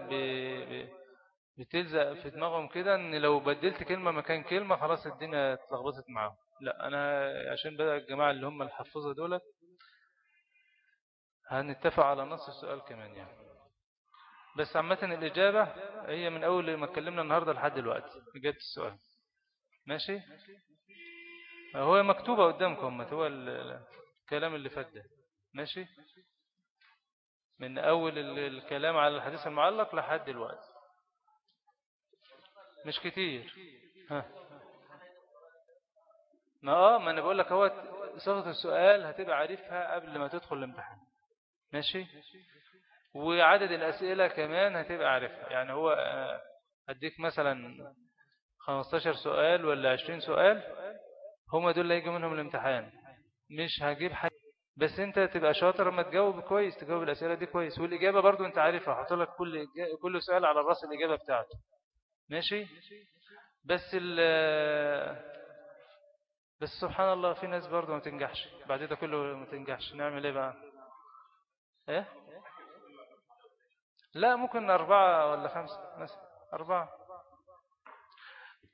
بتلزق في دماغهم كده إن لو بدلت كلمة مكان كلمة خلاص الدنيا اتلخبطت معاهم. لا أنا عشان بدأ الجماعة اللي هم الحفظة دولت هنتفق على نص السؤال كمان يعني. بس عامة الإجابة هي من أول ما اتكلمنا النهاردة لحد دلوقتي إجابة السؤال. ماشي؟ هو مكتوبة قدامكم هو الكلام اللي فات ده. ماشي؟ من أول الكلام على الحديث المعلق لحد دلوقتي. مش كتير. ها. ما آه ما أنا بقول لك هو صيغة السؤال هتبقى عارفها قبل ما تدخل الامتحان. ماشي؟ وعدد الأسئلة كمان هتبقى عارفها. يعني هو آه، هديك مثلا 15 سؤال ولا 20 سؤال. هما دول اللي هيجوا منهم الامتحان. مش هجيب حاجة بس انت تبقى شاطر لما تجاوب كويس تجاوب الأسئلة دي كويس. والإجابة برضو انت عارفها. هحط لك كل كل سؤال على الراس الإجابة بتاعته. ماشي؟ بس ال بس سبحان الله في ناس برضو ما تنجحش. بعد ده كله ما تنجحش. نعمل إيه بقى؟ إيه؟ لا ممكن أربعة ولا خمسة مثلا. أربعة.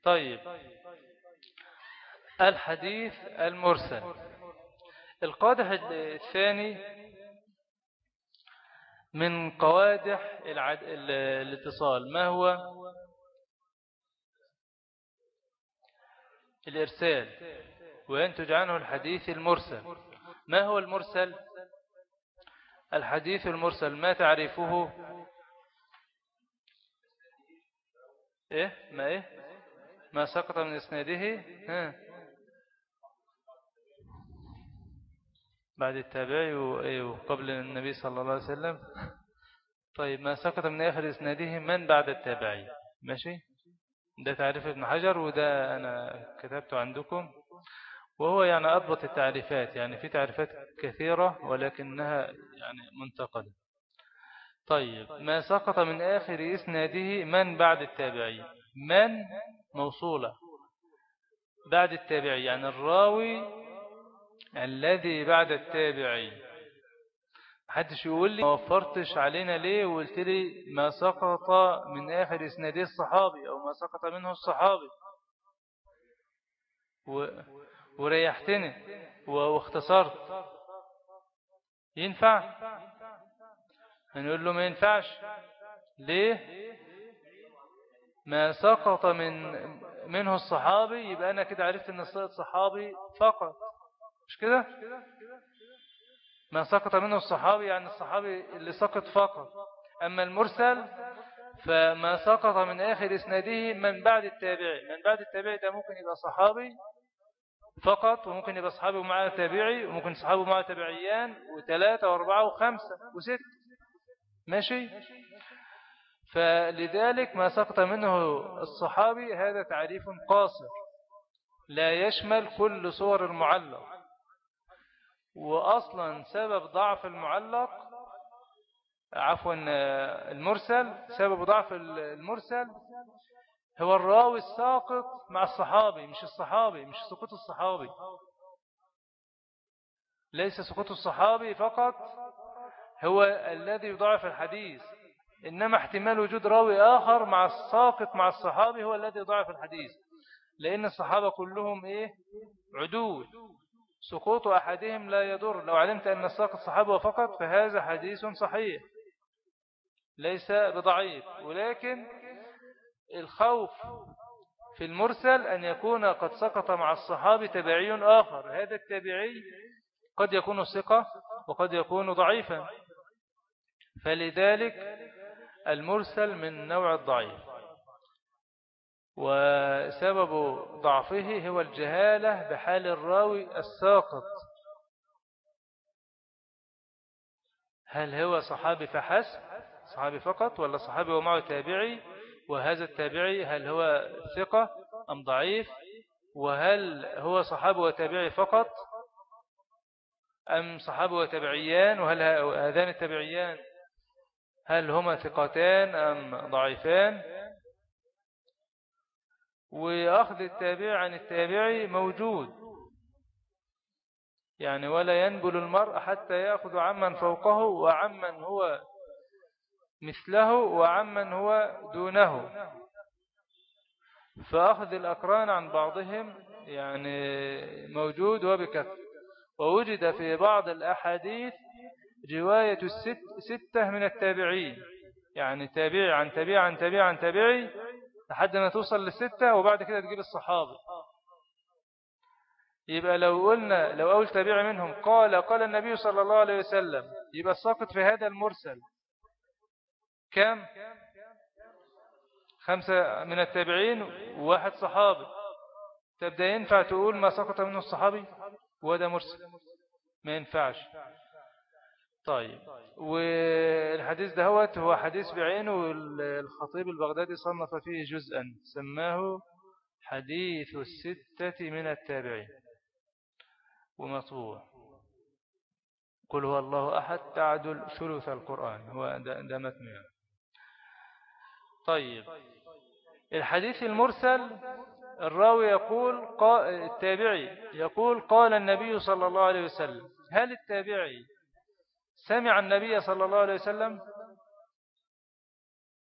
طيب. الحديث المرسل. القادح الثاني من قوادح العد... الاتصال. ما هو؟ الإرسال. وينتج عنه الحديث المرسل. ما هو المرسل؟ الحديث المرسل ما تعرفه إيه؟ ما إيه؟ ما سقط من إسناده؟ ها. بعد التابعي وقبل النبي صلى الله عليه وسلم. طيب ما سقط من آخر إسناده من بعد التابعي؟ ماشي؟ ده تعريف ابن حجر وده أنا كتبته عندكم. وهو يعني أضبط التعريفات يعني في تعريفات كثيرة ولكنها يعني منتقدة. طيب ما سقط من آخر إسناده من بعد التابعي؟ من؟ موصولة. بعد التابعي يعني الراوي الذي بعد التابعي حدش يقول لي ما وفرتش علينا ليه وقلت لي ما سقط من آخر إسناده الصحابي أو ما سقط منه الصحابي. و... وريحتني واختصرت. ينفع؟ هنقول له ما ينفعش. ليه؟ ما سقط من منه الصحابي يبقى أنا كده عرفت أن الصيد صحابي فقط. مش كده؟ ما سقط منه الصحابي يعني الصحابي اللي سقط فقط. أما المرسل فما سقط من آخر إسناده من بعد التابعي. من بعد التابعي ده ممكن يبقى صحابي فقط وممكن يبقى صحابي ومعه تابعي وممكن صحابه معه تابعيان وثلاثة وأربعة وخمسة وست ماشي؟ فلذلك ما سقط منه الصحابي هذا تعريف قاصر. لا يشمل كل صور المعلق. وأصلا سبب ضعف المعلق عفوا المرسل سبب ضعف المرسل هو الراوي الساقط مع الصحابي مش الصحابي مش سقوط الصحابي. ليس سقوط الصحابي فقط هو الذي يضعف الحديث. إنما احتمال وجود راوي آخر مع الساقط مع الصحابي هو الذي يضعف الحديث. لأن الصحابة كلهم إيه؟ عدول. سقوط أحدهم لا يضر. لو علمت أن الساق الصحابة فقط فهذا حديث صحيح ليس بضعيف. ولكن الخوف في المرسل أن يكون قد سقط مع الصحابي تبعي آخر. هذا التبعي قد يكون ثقة وقد يكون ضعيفا. فلذلك المرسل من نوع الضعيف. وسبب ضعفه هو الجهالة بحال الراوي الساقط. هل هو صحابي فحسب؟ صحابي فقط ولا صحابي ومعه تابعي؟ وهذا التابعي هل هو ثقة أم ضعيف؟ وهل هو صحابي وتابعي فقط أم صحابي وتابعيان؟ وهل هذان التابعيان هل هما ثقتان أم ضعيفان؟ وأخذ التابع عن التابعي موجود. يعني ولا ينبل المرء حتى يأخذ عمن فوقه وعمن هو مثله وعمن هو دونه. فأخذ الأقران عن بعضهم يعني موجود وبكثر ووجد في بعض الأحاديث رواية الست ستة من التابعين. يعني تابعي عن تابعي عن تابعي عن تابعي لحد ما توصل للستة وبعد كده تجيب الصحابة. يبقى لو قلنا لو أول تابعي منهم قال قال النبي صلى الله عليه وسلم يبقى الساقط في هذا المرسل. كم؟ خمسة من التابعين وواحد صحابي. تبدأ ينفع تقول ما سقط منه الصحابي؟ وده مرسل. ما ينفعش. طيب. والحديث ده هو حديث بعينه الخطيب البغدادي صنف فيه جزءا سماه حديث الستة من التابعين. ومطبوع. قل هو الله أحد تعدل ثلث القرآن. هو ده متنع طيب. الحديث المرسل الراوي يقول التابعي يقول قال النبي صلى الله عليه وسلم هل التابعي سمع النبي صلى الله عليه وسلم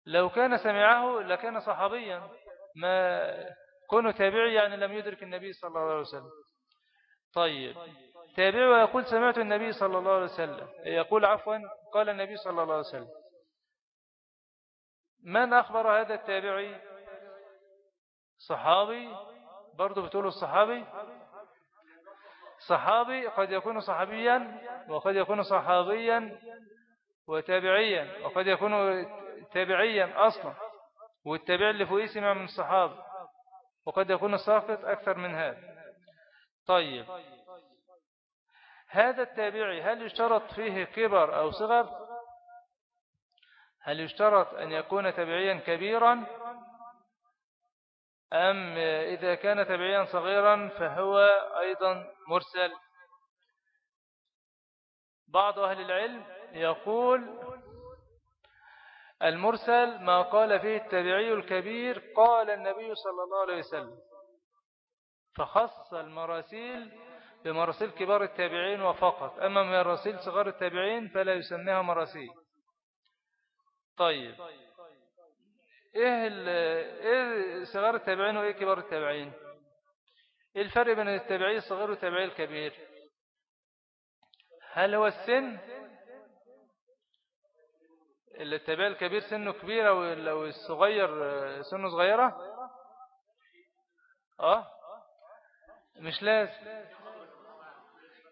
لو كان سمعه لكان صحابيا ما كونه تابعي يعني لم يدرك النبي صلى الله عليه وسلم. طيب تابعي ويقول سمعت النبي صلى الله عليه وسلم. يقول عفوا قال النبي صلى الله عليه وسلم. من أخبر هذا التابعي؟ صحابي برضو بتقولوا الصحابي صحابي قد يكون صحابيا وقد يكون صحابيا وتابعيا وقد يكون تابعيا أصلا والتابع اللي فوقيه سمع من الصحابة وقد يكون ساقط أكثر من هذا. طيب هذا التابعي هل يشترط فيه كبر أو صغر؟ هل يشترط أن يكون تابعيا كبيرا؟ أم إذا كان تبعيا صغيرا فهو أيضا مرسل. بعض أهل العلم يقول المرسل ما قال فيه التبعي الكبير قال النبي صلى الله عليه وسلم. فخص المراسيل بمراسيل كبار التابعين وفقط. أما مراسيل صغار التابعين فلا يسميها مراسيل. طيب. إيه, إيه صغار التابعين وإيه كبار التابعين؟ إيه الفرق بين التابعي الصغير والتابعي الكبير؟ هل هو السن؟ التابعي الكبير سنه كبيرة والصغير سنه صغيرة؟ آه. مش لازم.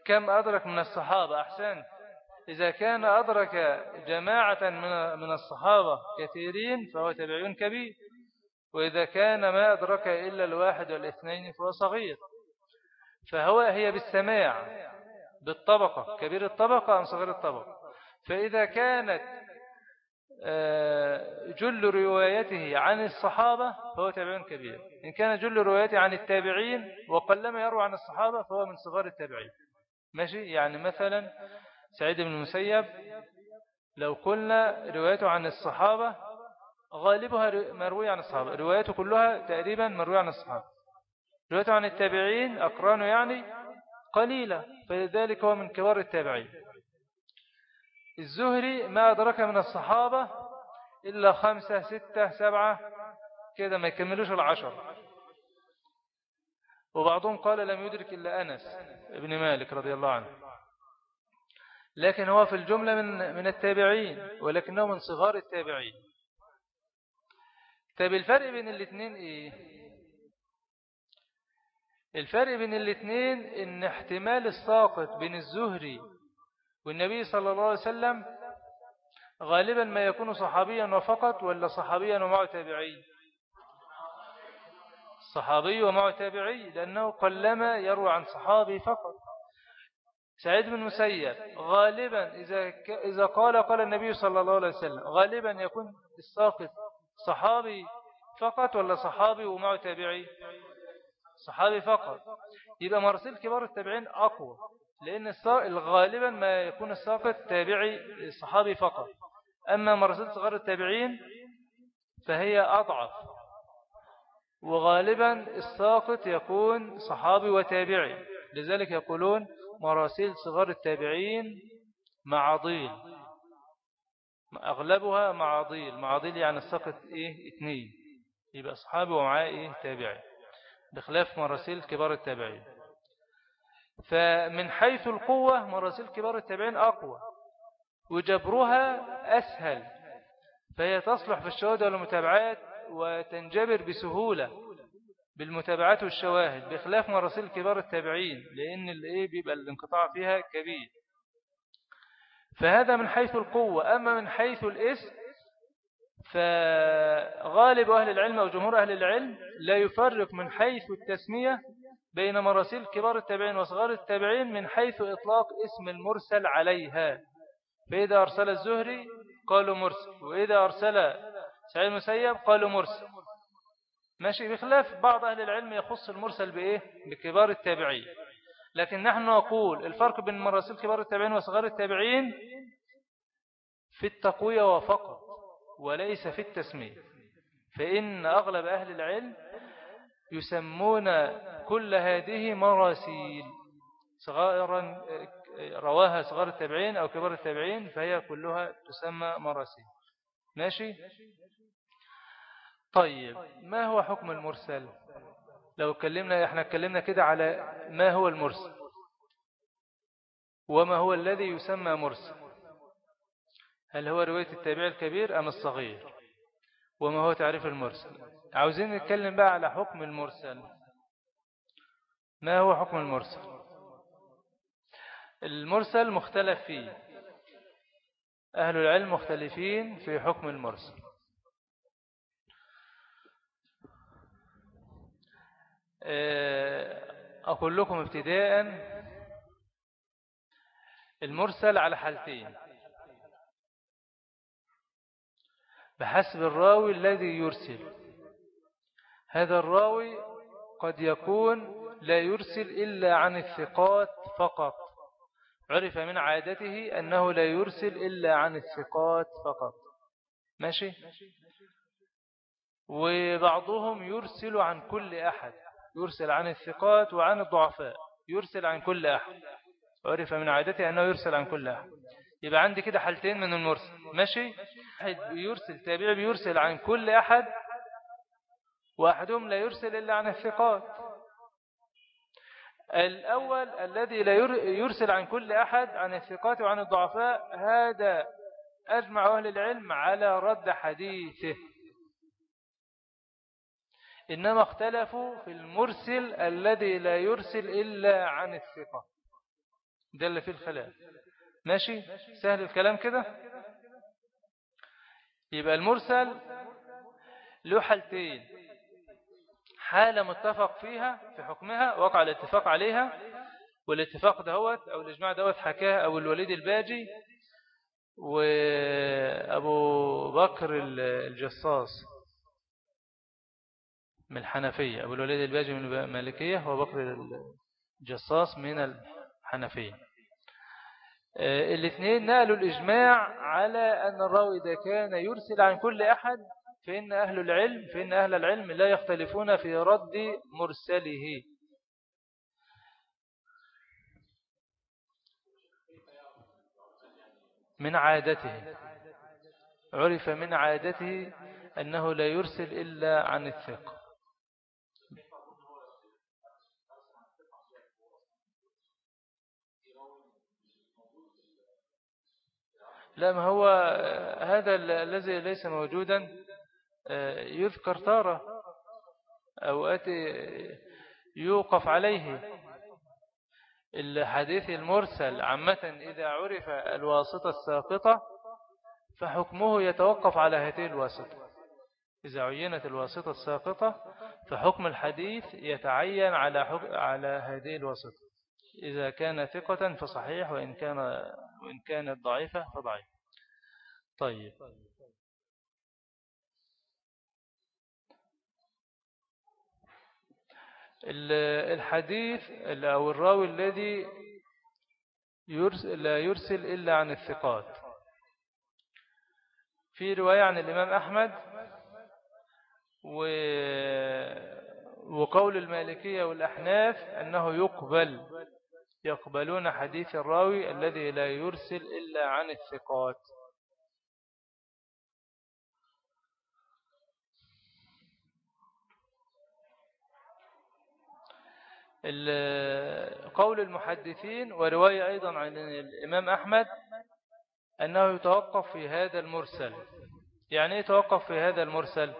كم أدرك من الصحابة؟ أحسنت إذا كان أدرك جماعة من الصحابة كثيرين فهو تبعون كبير وإذا كان ما أدرك إلا الواحد والاثنين فهو صغير. فهو هي بالسماع بالطبقة كبير الطبقة أم صغير الطبقة؟ فإذا كانت آه، جل روايته عن الصحابة فهو تابعون كبير. إن كان جل روايته عن التابعين وقلما يروى عن الصحابة فهو من صغار التابعين. ماشي؟ يعني مثلا سعيد بن المسيب لو قلنا روايته عن الصحابة غالبها مروية عن الصحابة. روايته كلها تقريبا مروية عن الصحابة. روايته عن التابعين أقرانه يعني قليلة فلذلك هو من كبار التابعين. الزهري ما أدرك من الصحابة إلا خمسة ستة سبعة كده ما يكملوش العشر. وبعضهم قال لم يدرك إلا أنس ابن مالك رضي الله عنه. لكن هو في الجملة من من التابعين ولكنه من صغار التابعين. طب الفرق بين الاثنين إيه؟ الفرق بين الاثنين إن احتمال الساقط بين الزهري والنبي صلى الله عليه وسلم غالبا ما يكون صحابيا وفقط ولا صحابيا ومعه تابعي صحابي ومعه تابعي لأنه قلما يروى عن صحابي فقط. سعيد بن مسيب غالبا إذا, إذا قال قال النبي صلى الله عليه وسلم غالبا يكون الساقط صحابي فقط ولا صحابي ومعه تابعي؟ صحابي فقط. يبقى مرسل كبار التابعين أقوى لأن غالبا ما يكون الساقط تابعي صحابي فقط. أما مرسل صغار التابعين فهي أضعف. وغالبا الساقط يكون صحابي وتابعي. لذلك يقولون مراسيل صغار التابعين معاضيل. أغلبها معاضيل. معاضيل يعني الساقط إيه؟ اثنين يبقى أصحابي ومعاه إيه؟ تابعي بخلاف مراسيل كبار التابعين. فمن حيث القوة مراسيل كبار التابعين أقوى. وجبرها أسهل. فهي تصلح في الشهود والمتابعات وتنجبر بسهولة. بالمتابعات والشواهد بخلاف مراسيل كبار التابعين لأن الإيه بيبقى الانقطاع فيها كبير. فهذا من حيث القوة أما من حيث الاسم فغالب أهل العلم أو جمهور أهل العلم لا يفرق من حيث التسمية بين مراسيل كبار التابعين وصغار التابعين من حيث إطلاق اسم المرسل عليها. فإذا أرسل الزهري قالوا مرسل وإذا أرسل سعيد المسيب قالوا مرسل. ماشي بخلاف بعض أهل العلم يخص المرسل بإيه؟ بكبار التابعين. لكن نحن نقول الفرق بين مراسل كبار التابعين وصغار التابعين في التقوية وفقط وليس في التسمية. فإن أغلب أهل العلم يسمون كل هذه مراسيل صغارا رواها صغار التابعين أو كبار التابعين فهي كلها تسمى مراسيل. ماشي؟ طيب ما هو حكم المرسل؟ لو اتكلمنا إحنا اتكلمنا كده على ما هو المرسل. وما هو الذي يسمى مرسل؟ هل هو رواية التابع الكبير أم الصغير؟ وما هو تعريف المرسل؟ عاوزين نتكلم بقى على حكم المرسل. ما هو حكم المرسل؟ المرسل مختلف فيه. أهل العلم مختلفين في حكم المرسل. أقول لكم ابتداء المرسل على حالتين. بحسب الراوي الذي يرسل. هذا الراوي قد يكون لا يرسل إلا عن الثقات فقط. عرف من عادته أنه لا يرسل إلا عن الثقات فقط. ماشي؟ وبعضهم يرسل عن كل أحد. يرسل عن الثقات وعن الضعفاء يرسل عن كل أحد. عرف من عادته أنه يرسل عن كل أحد. يبقى عندي كده حالتين من المرسل. ماشي؟ واحد بيرسل تابعي بيرسل عن كل أحد وأحدهم لا يرسل إلا عن الثقات. الأول الذي لا يرسل عن كل أحد عن الثقات وعن الضعفاء هذا أجمع أهل العلم على رد حديثه. إنما اختلفوا في المرسل الذي لا يرسل إلا عن الثقة. ده اللي فيه الخلاف. ماشي؟ سهل الكلام كده؟ يبقى المرسل له حالتين. حالة متفق فيها في حكمها وقع الاتفاق عليها والاتفاق دهوت أو الإجماع دهوت حكاه أو الوليد الباجي وأبو بكر الجصاص. من الحنفية. أبو الوليد الباجي من المالكية وبكر الجصاص من الحنفية. آه، الاثنين نقلوا الإجماع على أن الراوي إذا كان يرسل عن كل أحد فإن أهل العلم فإن أهل العلم لا يختلفون في رد مرسله. من عادته. عرف من عادته أنه لا يرسل إلا عن الثقة. لا ما هو هذا الذي ليس موجودا يذكر تارة أو يوقف عليه. الحديث المرسل عامة إذا عرف الواسطة الساقطة فحكمه يتوقف على هذه الواسطة. إذا عينت الواسطة الساقطة فحكم الحديث يتعين على على هذه الواسطة. إذا كان ثقة فصحيح وإن كان وإن كانت ضعيفة فضعيف طيب. الحديث أو الراوي الذي لا يرسل إلا عن الثقات. في رواية عن الإمام أحمد وقول المالكية والأحناف أنه يقبل يقبلون حديث الراوي الذي لا يرسل إلا عن الثقات. قول المحدثين ورواية أيضا عن الإمام أحمد أنه يتوقف في هذا المرسل. يعني يتوقف في هذا المرسل؟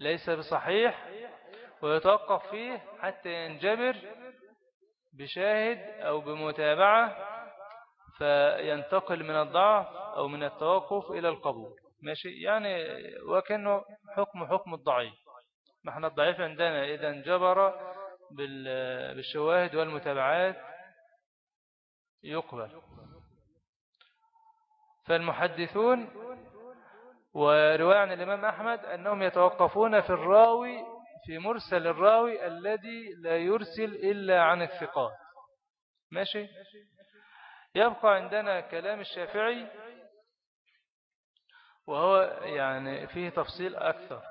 ليس بصحيح ويتوقف فيه حتى ينجبر بشاهد أو بمتابعة فينتقل من الضعف أو من التوقف إلى القبول. ماشي؟ يعني وكأنه حكم حكم الضعيف. ما إحنا الضعيف عندنا إذا انجبر بالشواهد والمتابعات يقبل. فالمحدثون ورواية عن الإمام أحمد أنهم يتوقفون في الراوي في مرسل الراوي الذي لا يرسل إلا عن الثقات. ماشي؟ يبقى عندنا كلام الشافعي وهو يعني فيه تفصيل أكثر.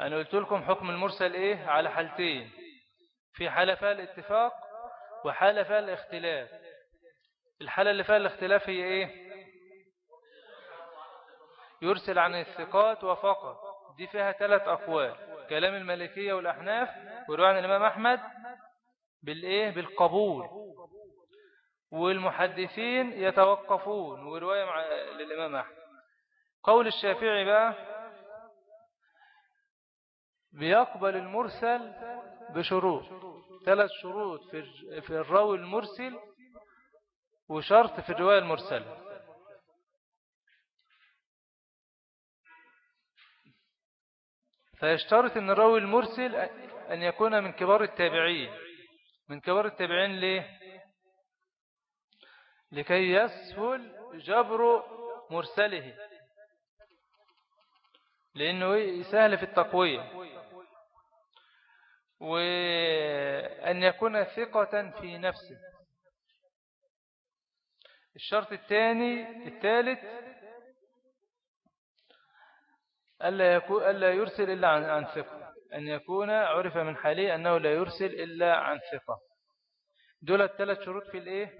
أنا قلت لكم حكم المرسل إيه؟ على حالتين. في حالة فيها الاتفاق وحالة فيها الاختلاف. الحالة اللي فيها الاختلاف هي إيه؟ يرسل عن الثقات وفقط. دي فيها ثلاث أقوال. كلام المالكية والأحناف ورواية عن الإمام أحمد بالإيه؟ بالقبول. والمحدثين يتوقفون. ورواية مع للإمام أحمد. قول الشافعي بقى بيقبل المرسل بشروط. ثلاث شروط في الراوي المرسل وشرط في الرواية المرسلة. فيشترط أن الراوي المرسل أن يكون من كبار التابعين. من كبار التابعين ليه؟ لكي يسهل جبر مرسله. لأنه سهل في التقوية. وأن يكون ثقة في نفسه. الشرط الثاني الثالث ألا, يكون ألا يرسل إلا عن, عن ثقة. أن يكون عرف من حاله أنه لا يرسل إلا عن ثقة. دول الثلاث شروط في الإيه؟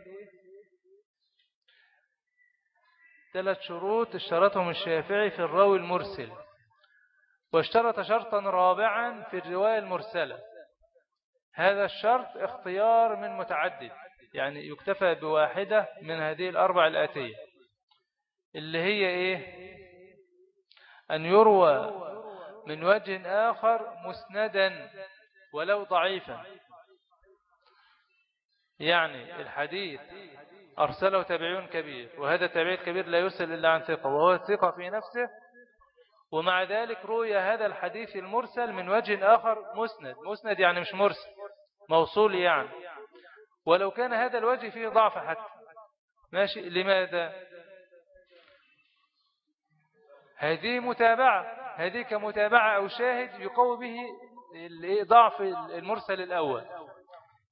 ثلاث شروط اشترطهم الشافعي في الراوي المرسل. واشترط شرطا رابعا في الرواية المرسلة. هذا الشرط اختيار من متعدد. يعني يكتفى بواحدة من هذه الأربع الآتية. اللي هي إيه؟ أن يروى من وجه آخر مسندا ولو ضعيفا. يعني الحديث أرسله تابعون كبير وهذا التابعي الكبير لا يرسل إلا عن ثقة وهو الثقة في نفسه ومع ذلك روي هذا الحديث المرسل من وجه آخر مسند. مسند يعني مش مرسل موصول يعني. ولو كان هذا الوجه فيه ضعف حتى. ماشي لماذا؟ هذه متابعة هذه كمتابعة أو شاهد يقوي به ضعف المرسل الأول.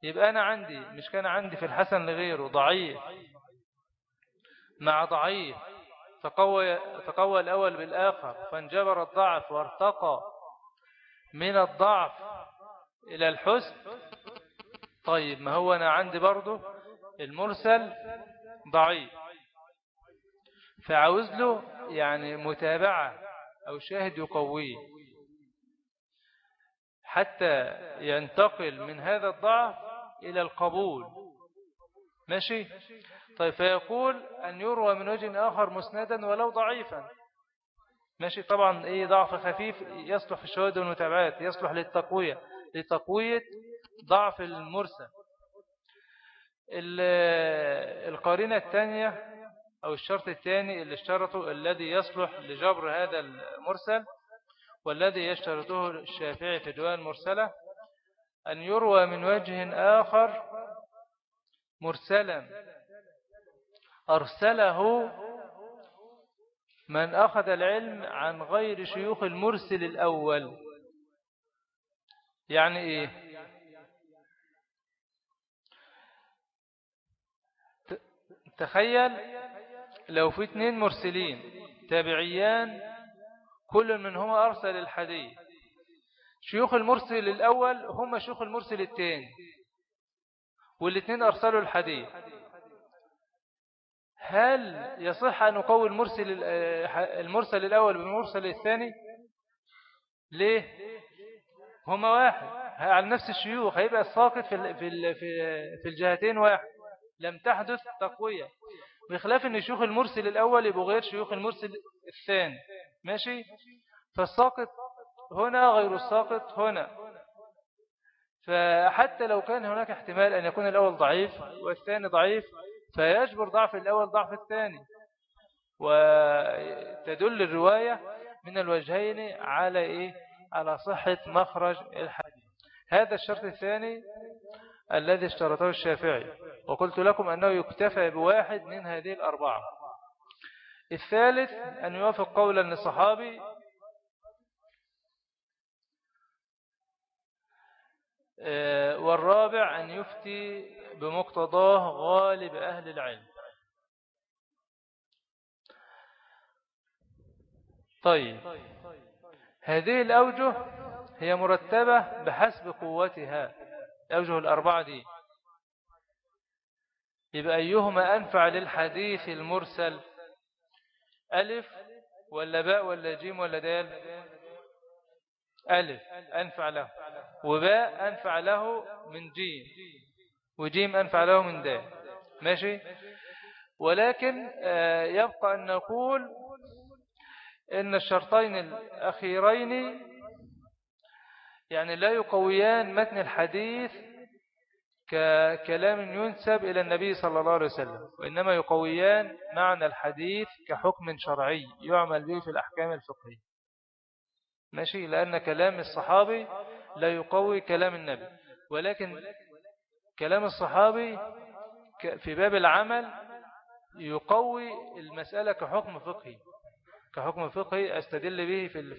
يبقى أنا عندي مش كان عندي في الحسن لغيره ضعيف. مع ضعيف. تقوى, تقوى الأول بالآخر. فانجبر الضعف وارتقى من الضعف إلى الحسن. طيب ما هو أنا عندي برضه؟ المرسل ضعيف. فعاوز له يعني متابعة أو شاهد يقويه حتى ينتقل من هذا الضعف إلى القبول. ماشي؟ طيب فيقول أن يروى من وجه آخر مسندا ولو ضعيفا. ماشي؟ طبعا إيه ضعف خفيف يصلح في الشواهد والمتابعات يصلح للتقوية لتقوية ضعف المرسل. القارنة الثانية أو الشرط الثاني اللي اشترطه الذي يصلح لجبر هذا المرسل والذي يشترطه الشافعي في دواء المرسلة أن يروى من وجه آخر مرسلا أرسله من أخذ العلم عن غير شيوخ المرسل الأول. يعني إيه؟ تخيل لو في اثنين مرسلين تابعيان كل منهما أرسل الحديث. شيوخ المرسل الأول هم شيوخ المرسل الثاني والاثنين أرسلوا الحديث. هل يصح أن نقوي المرسل, المرسل الأول بالمرسل الثاني؟ ليه؟ هما واحد. على نفس الشيوخ هيبقى الساقط في في في الجهتين واحد. لم تحدث تقوية. بخلاف إن شيوخ المرسل الأول يبقوا غير شيوخ المرسل الثاني. ماشي؟ فالساقط هنا غير الساقط هنا. فحتى لو كان هناك احتمال أن يكون الأول ضعيف والثاني ضعيف فيجبر ضعف الأول ضعف الثاني. وتدل الرواية من الوجهين على إيه؟ على صحة مخرج الحديث. هذا الشرط الثاني الذي اشترطه الشافعي. وقلت لكم أنه يكتفى بواحد من هذه الأربعة. الثالث أن يوافق قولا للصحابي آه، والرابع أن يفتي بمقتضاه غالب أهل العلم. طيب هذه الأوجه هي مرتبة بحسب قوتها. الأوجه الأربعة دي. يبقى أيهما أنفع للحديث المرسل؟ ألف ولا باء ولا جيم ولا دال؟ ألف أنفع له. وباء أنفع له من جيم وجيم أنفع له من دال. ماشي؟ ولكن آه، يبقى أن نقول إن الشرطين الأخيرين يعني لا يقويان متن الحديث ككلام ينسب إلى النبي صلى الله عليه وسلم وإنما يقويان معنى الحديث كحكم شرعي يعمل به في الأحكام الفقهية. ماشي؟ لأن كلام الصحابي لا يقوي كلام النبي ولكن كلام الصحابي في باب العمل يقوي المسألة كحكم فقهي. كحكم فقهي أستدل به في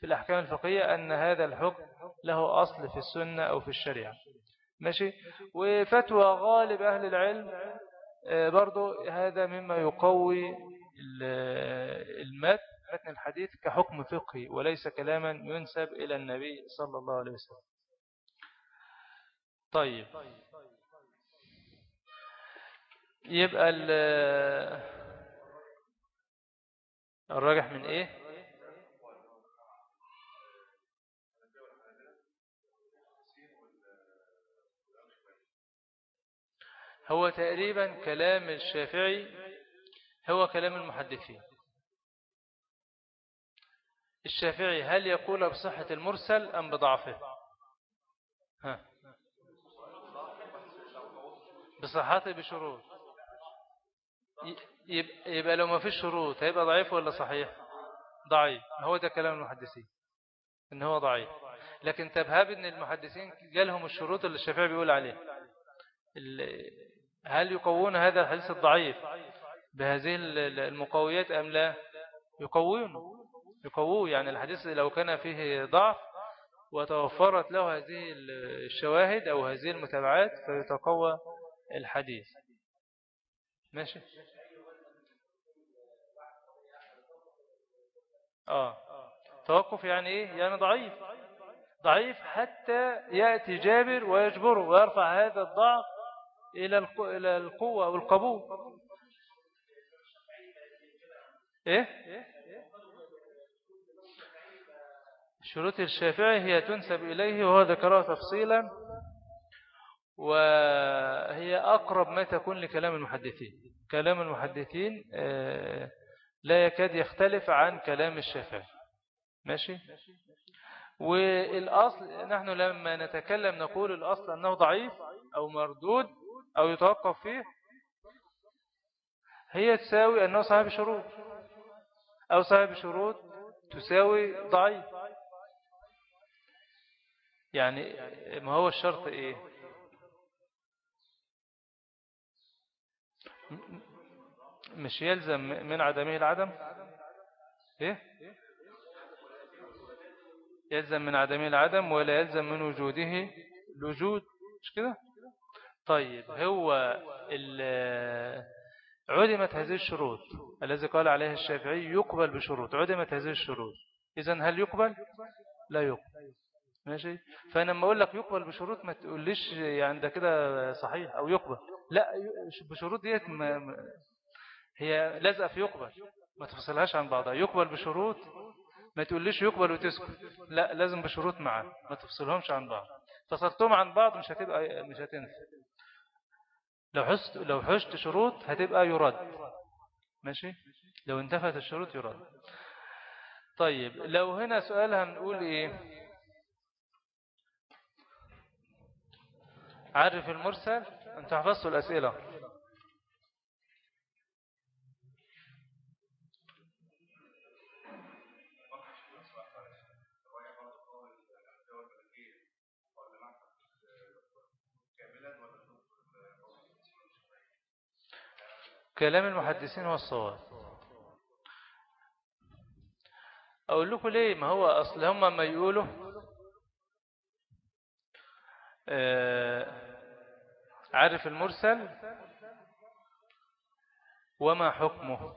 في الأحكام الفقهية أن هذا الحكم له أصل في السنة أو في الشريعة. ماشي؟ وفتوى غالب أهل العلم آه، برضو هذا مما يقوي المتن متن الحديث كحكم فقهي وليس كلاما ينسب إلى النبي صلى الله عليه وسلم. طيب. يبقى الراجح من إيه؟ هو تقريبا كلام الشافعي هو كلام المحدثين. الشافعي هل يقول بصحة المرسل أم بضعفه؟ ها. بصحته بشروط. يبقى لو ما فيش شروط هيبقى ضعيف ولا صحيح؟ ضعيف. هو ده كلام المحدثين إن هو ضعيف. لكن تبهاب إن المحدثين جالهم الشروط اللي الشافعي بيقول عليه هل يقوون هذا الحديث الضعيف بهذه المقويات أم لا؟ يقوون. يقووه يعني الحديث لو كان فيه ضعف وتوفرت له هذه الشواهد أو هذه المتابعات فيتقوى الحديث. ماشي؟ آه. توقف يعني إيه؟ يعني ضعيف. ضعيف حتى يأتي جابر ويجبره ويرفع هذا الضعف إلى القوة والقبول. إيه؟ شروط الشافعي هي تنسب إليه وهو ذكرها تفصيلا وهي أقرب ما تكون لكلام المحدثين. كلام المحدثين آه، لا يكاد يختلف عن كلام الشافعي. ماشي؟ والأصل نحن لما نتكلم نقول الأصل أنه ضعيف أو مردود أو يتوقف فيه هي تساوي أنه صاحب شروط. أو صاحب شروط تساوي ضعيف. يعني ما هو الشرط إيه؟ مش يلزم من عدمه العدم؟ إيه؟ يلزم من عدمه العدم ولا يلزم من وجوده الوجود مش كده؟ طيب هو عدمت هذه الشروط الذي قال عليه الشافعي يقبل بشروط. عدمت هذه الشروط. إذا هل يقبل؟ لا يقبل. ماشي؟ فأنا لما أقول لك يقبل بشروط ما تقوليش يعني ده كده صحيح أو يقبل. لا بشروط ديت ما هي لازقة في يقبل. ما تفصلهاش عن بعضها. يقبل بشروط ما تقوليش يقبل وتسكت. لا لازم بشروط معا ما تفصلهمش عن بعض. فصلتهم عن بعض مش هتبقى مش هتنفع. لو حشت لو حشت شروط هتبقى يرد. ماشي؟ لو انتفت الشروط يرد. طيب لو هنا سؤال هنقول إيه؟ عرف المرسل؟ انت حفظتوا الأسئلة. كلام المحدثين هو الصواب أقول لكم ليه؟ ما هو أصل هم ما يقولوا آه، عارف المرسل؟ وما حكمه؟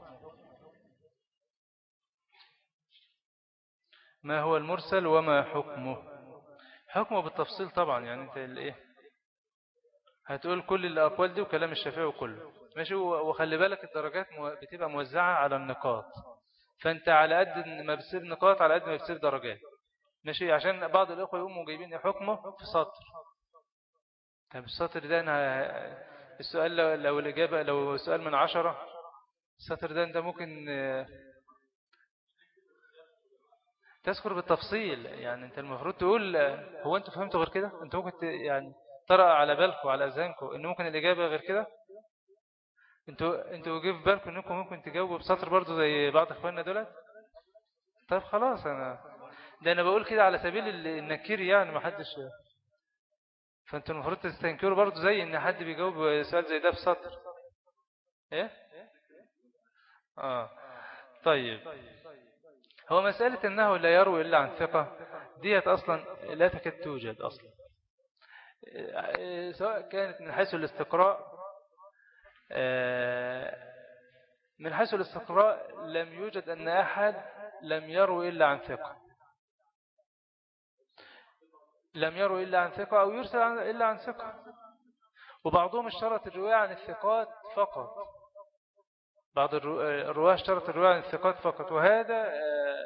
ما هو المرسل؟ وما حكمه؟ حكمه بالتفصيل طبعا يعني أنت الايه هتقول كل الأقوال دي وكلام الشافعي وكله. ماشي؟ وخلي بالك الدرجات بتبقى موزعة على النقاط. فأنت على قد ما بتصير نقاط على قد ما بتصير درجات. ماشي؟ عشان بعض الأخوة يقوموا جايبين حكمه في سطر. طب السطر ده أنا السؤال لو الإجابة لو سؤال من عشرة السطر ده أنت ممكن تذكر بالتفصيل. يعني أنت المفروض تقول هو أنتوا فهمتوا غير كده؟ أنت ممكن يعني ترى على بالكم على أذهانكم إن ممكن الإجابة غير كده؟ أنتوا أنتوا جه في بالكم انكم ممكن تجاوبوا بسطر برضو زي بعض اخواننا دولت؟ طيب خلاص أنا ده أنا بقول كده على سبيل النكير يعني ما حدش فانتوا المفروض تستنكروا برضو زي ان حد بيجاوب سؤال زي ده في سطر إيه؟ آه. طيب. هو مسألة انه لا يروي إلا عن ثقة ديت أصلا لا تكاد توجد أصلا. سواء كانت من حيث الاستقراء آه، من حيث الاستقراء لم يوجد أن أحد لم يروا إلا عن ثقة. لم يروا إلا عن ثقة أو يرسل إلا عن ثقة. وبعضهم اشترط الرواية عن الثقات فقط. بعض الرواة اشترط الرواية عن الثقات فقط. وهذا آه،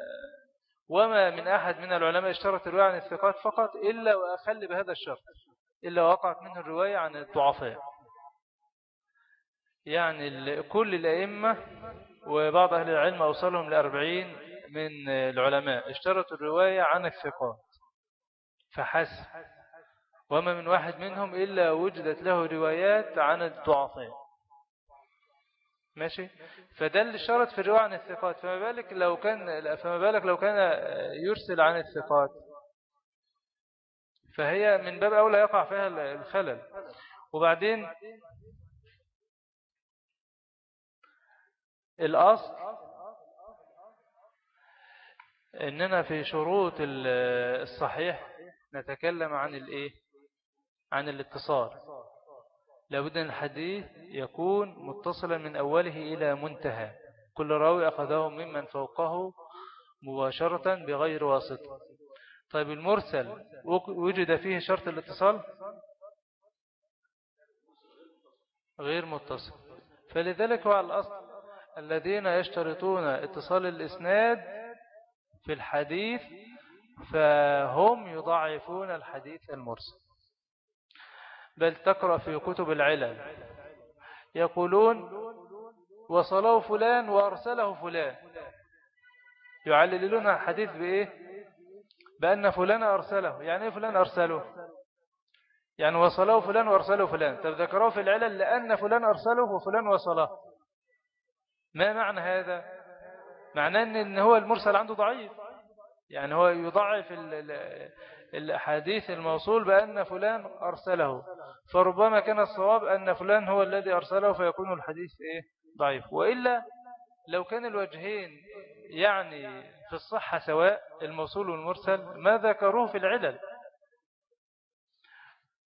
وما من أحد من العلماء اشترط الرواية عن الثقات فقط إلا وأخل بهذا الشرط. إلا وقعت منه الرواية عن الضعفاء. يعني كل الأئمة وبعض أهل العلم أوصلهم لأربعين من العلماء. اشترطوا الرواية عن الثقات فحسب. وما من واحد منهم إلا وجدت له روايات عن الضعفاء. ماشي؟ فده اللي شرط في الرواية عن الثقات. فما بالك لو كان فما بالك لو كان يرسل عن الثقات؟ فهي من باب أولى يقع فيها الخلل. وبعدين الأصل إننا في شروط الصحيح نتكلم عن الإيه؟ عن الاتصال. لابد أن الحديث يكون متصلا من أوله إلى منتهى. كل راوي أخذه ممن فوقه مباشرة بغير واسطة. طيب المرسل وجد فيه شرط الاتصال؟ غير متصل. فلذلك هو على الأصل الذين يشترطون اتصال الإسناد في الحديث فهم يضعفون الحديث المرسل. بل تقرأ في كتب العلل. يقولون وصله فلان وأرسله فلان. يعللون الحديث بإيه؟ بأن فلان أرسله. يعني إيه فلان أرسله؟ يعني وصله فلان وأرسله فلان. طب في العلل لأن فلان أرسله وفلان وصله. ما معنى هذا؟ معناه أن هو المرسل عنده ضعيف. يعني هو يضعف الأحاديث الموصول بأن فلان أرسله. فربما كان الصواب أن فلان هو الذي أرسله فيكون الحديث إيه؟ ضعيف. وإلا لو كان الوجهين يعني في الصحة سواء الموصول والمرسل ما ذكروه في العلل.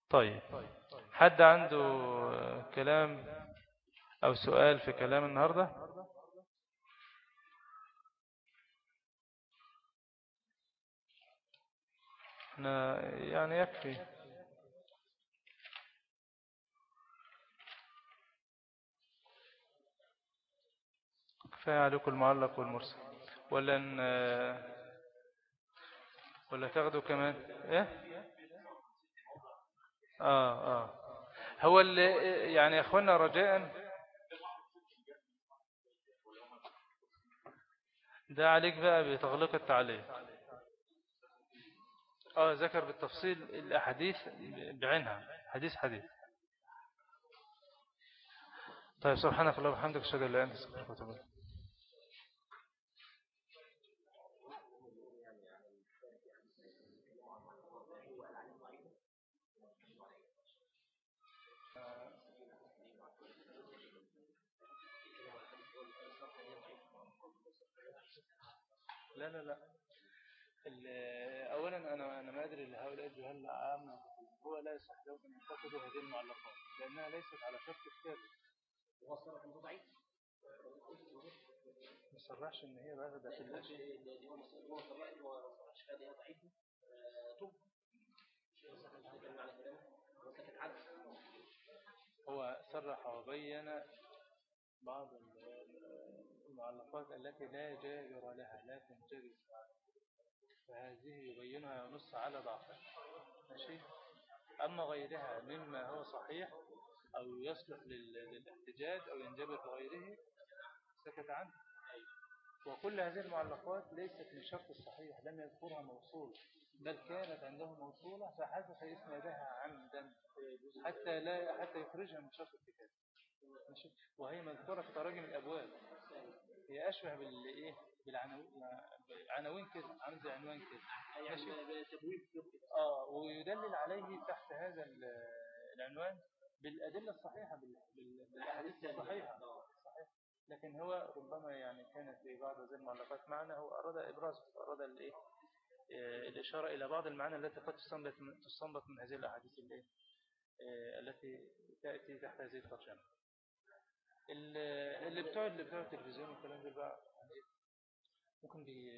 طيب حد عنده كلام؟ أو سؤال في كلام النهاردة؟ يعني يكفي. كفاية عليكم المعلق والمرسل. ولا ان ولا تاخدوا كمان. إيه؟ آه آه. هو اللي يعني يا اخوانا رجاء ده عليك بقى بتغلق التعليق آه ذكر بالتفصيل الأحاديث بعينها. حديث حديث. طيب سبحانك اللهم وبحمدك أشهد أن لا إله إلا أنت أستغفرك وأتوب إليك. لا لا لا أولا أنا أنا ما أدري لهؤلاء الجهال عامة هو لا يصح لهم أن ينتقدوا هذه المعلقات لأنها ليست على شرط الكتاب هو صرح أنه ضعيف ما صرحش إن هي باغدة في الأشياء هو صرح إنه صرحش هذه ضعيفة هو صرح وبين بعض المعلقات التي لا جابر لها لا تنجبر فهذه يبينها ونص على ضعفها. ماشي؟ أما غيرها مما هو صحيح أو يصلح للاحتجاج أو ينجبر بغيره سكت عنه. وكل هذه المعلقات ليست من شرط الصحيح لم يذكرها موصول بل كانت عنده موصولة فحذف إسنادها عمدا حتى لا حتى يخرجها من شرط الكتاب وهي مذكورة في تراجم الأبواب. هي أشبه بالإيه بالعناوين كده عامل زي عنوان كده. آه ويدلل عليه تحت هذا العنوان بالأدلة الصحيحة بالأحاديث الصحيحة. صحيح. لكن هو ربما يعني كانت في بعض هذه المعلقات معنا هو أراد إبراز أراد الإيه الإشارة إلى بعض المعاني التي قد تستنبط من هذه الأحاديث التي تأتي تحت هذه الترجمة. اللي بتوع اللي بتوع التلفزيون والكلام ده بقى ممكن بي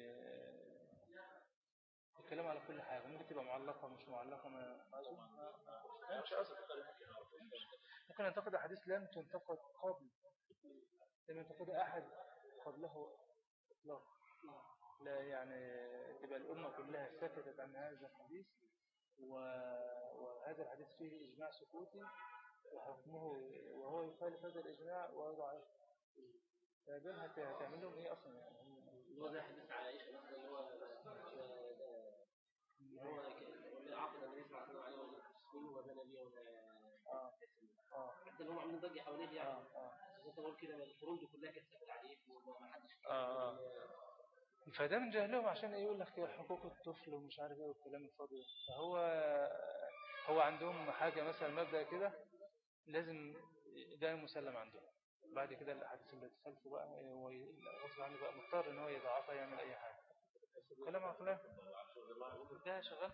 بيتكلموا على كل حاجة. ممكن تبقى معلقة مش معلقة ما مش ممكن ينتقد أحاديث لم تنتقد قبل لم ينتقد أحد قبله إطلاق لا يعني تبقى الأمة كلها سكتت عن هذا الحديث وهذا الحديث فيه إجماع سكوتي. وحكمه وهو يخالف هذا الإجماع وهو ضعيف فدول هتعمل لهم إيه أصلا. يعني هو زي حديث عائشة مثلا اللي هو هو عقد النبي صلى الله عليه وسلم. ولا نبي ولا آه آه. حتى اللي هم عاملين ضجة حواليه يعني. آه آه. بقول كده القرون دي كلها كانت عليه وما حدش آه آه. فده من جهلهم عشان يقول لك حقوق الطفل ومش عارف إيه والكلام الفاضي فهو هو عندهم حاجة مثلا مبدأ كده لازم ده مسلم عندهم بعد كده الأحاديث اللي تسلسوا بقى هو غصب عنه بقى مضطر إن هو يضعفها يعمل أي حاجة. كلام عقلاه ده شغال.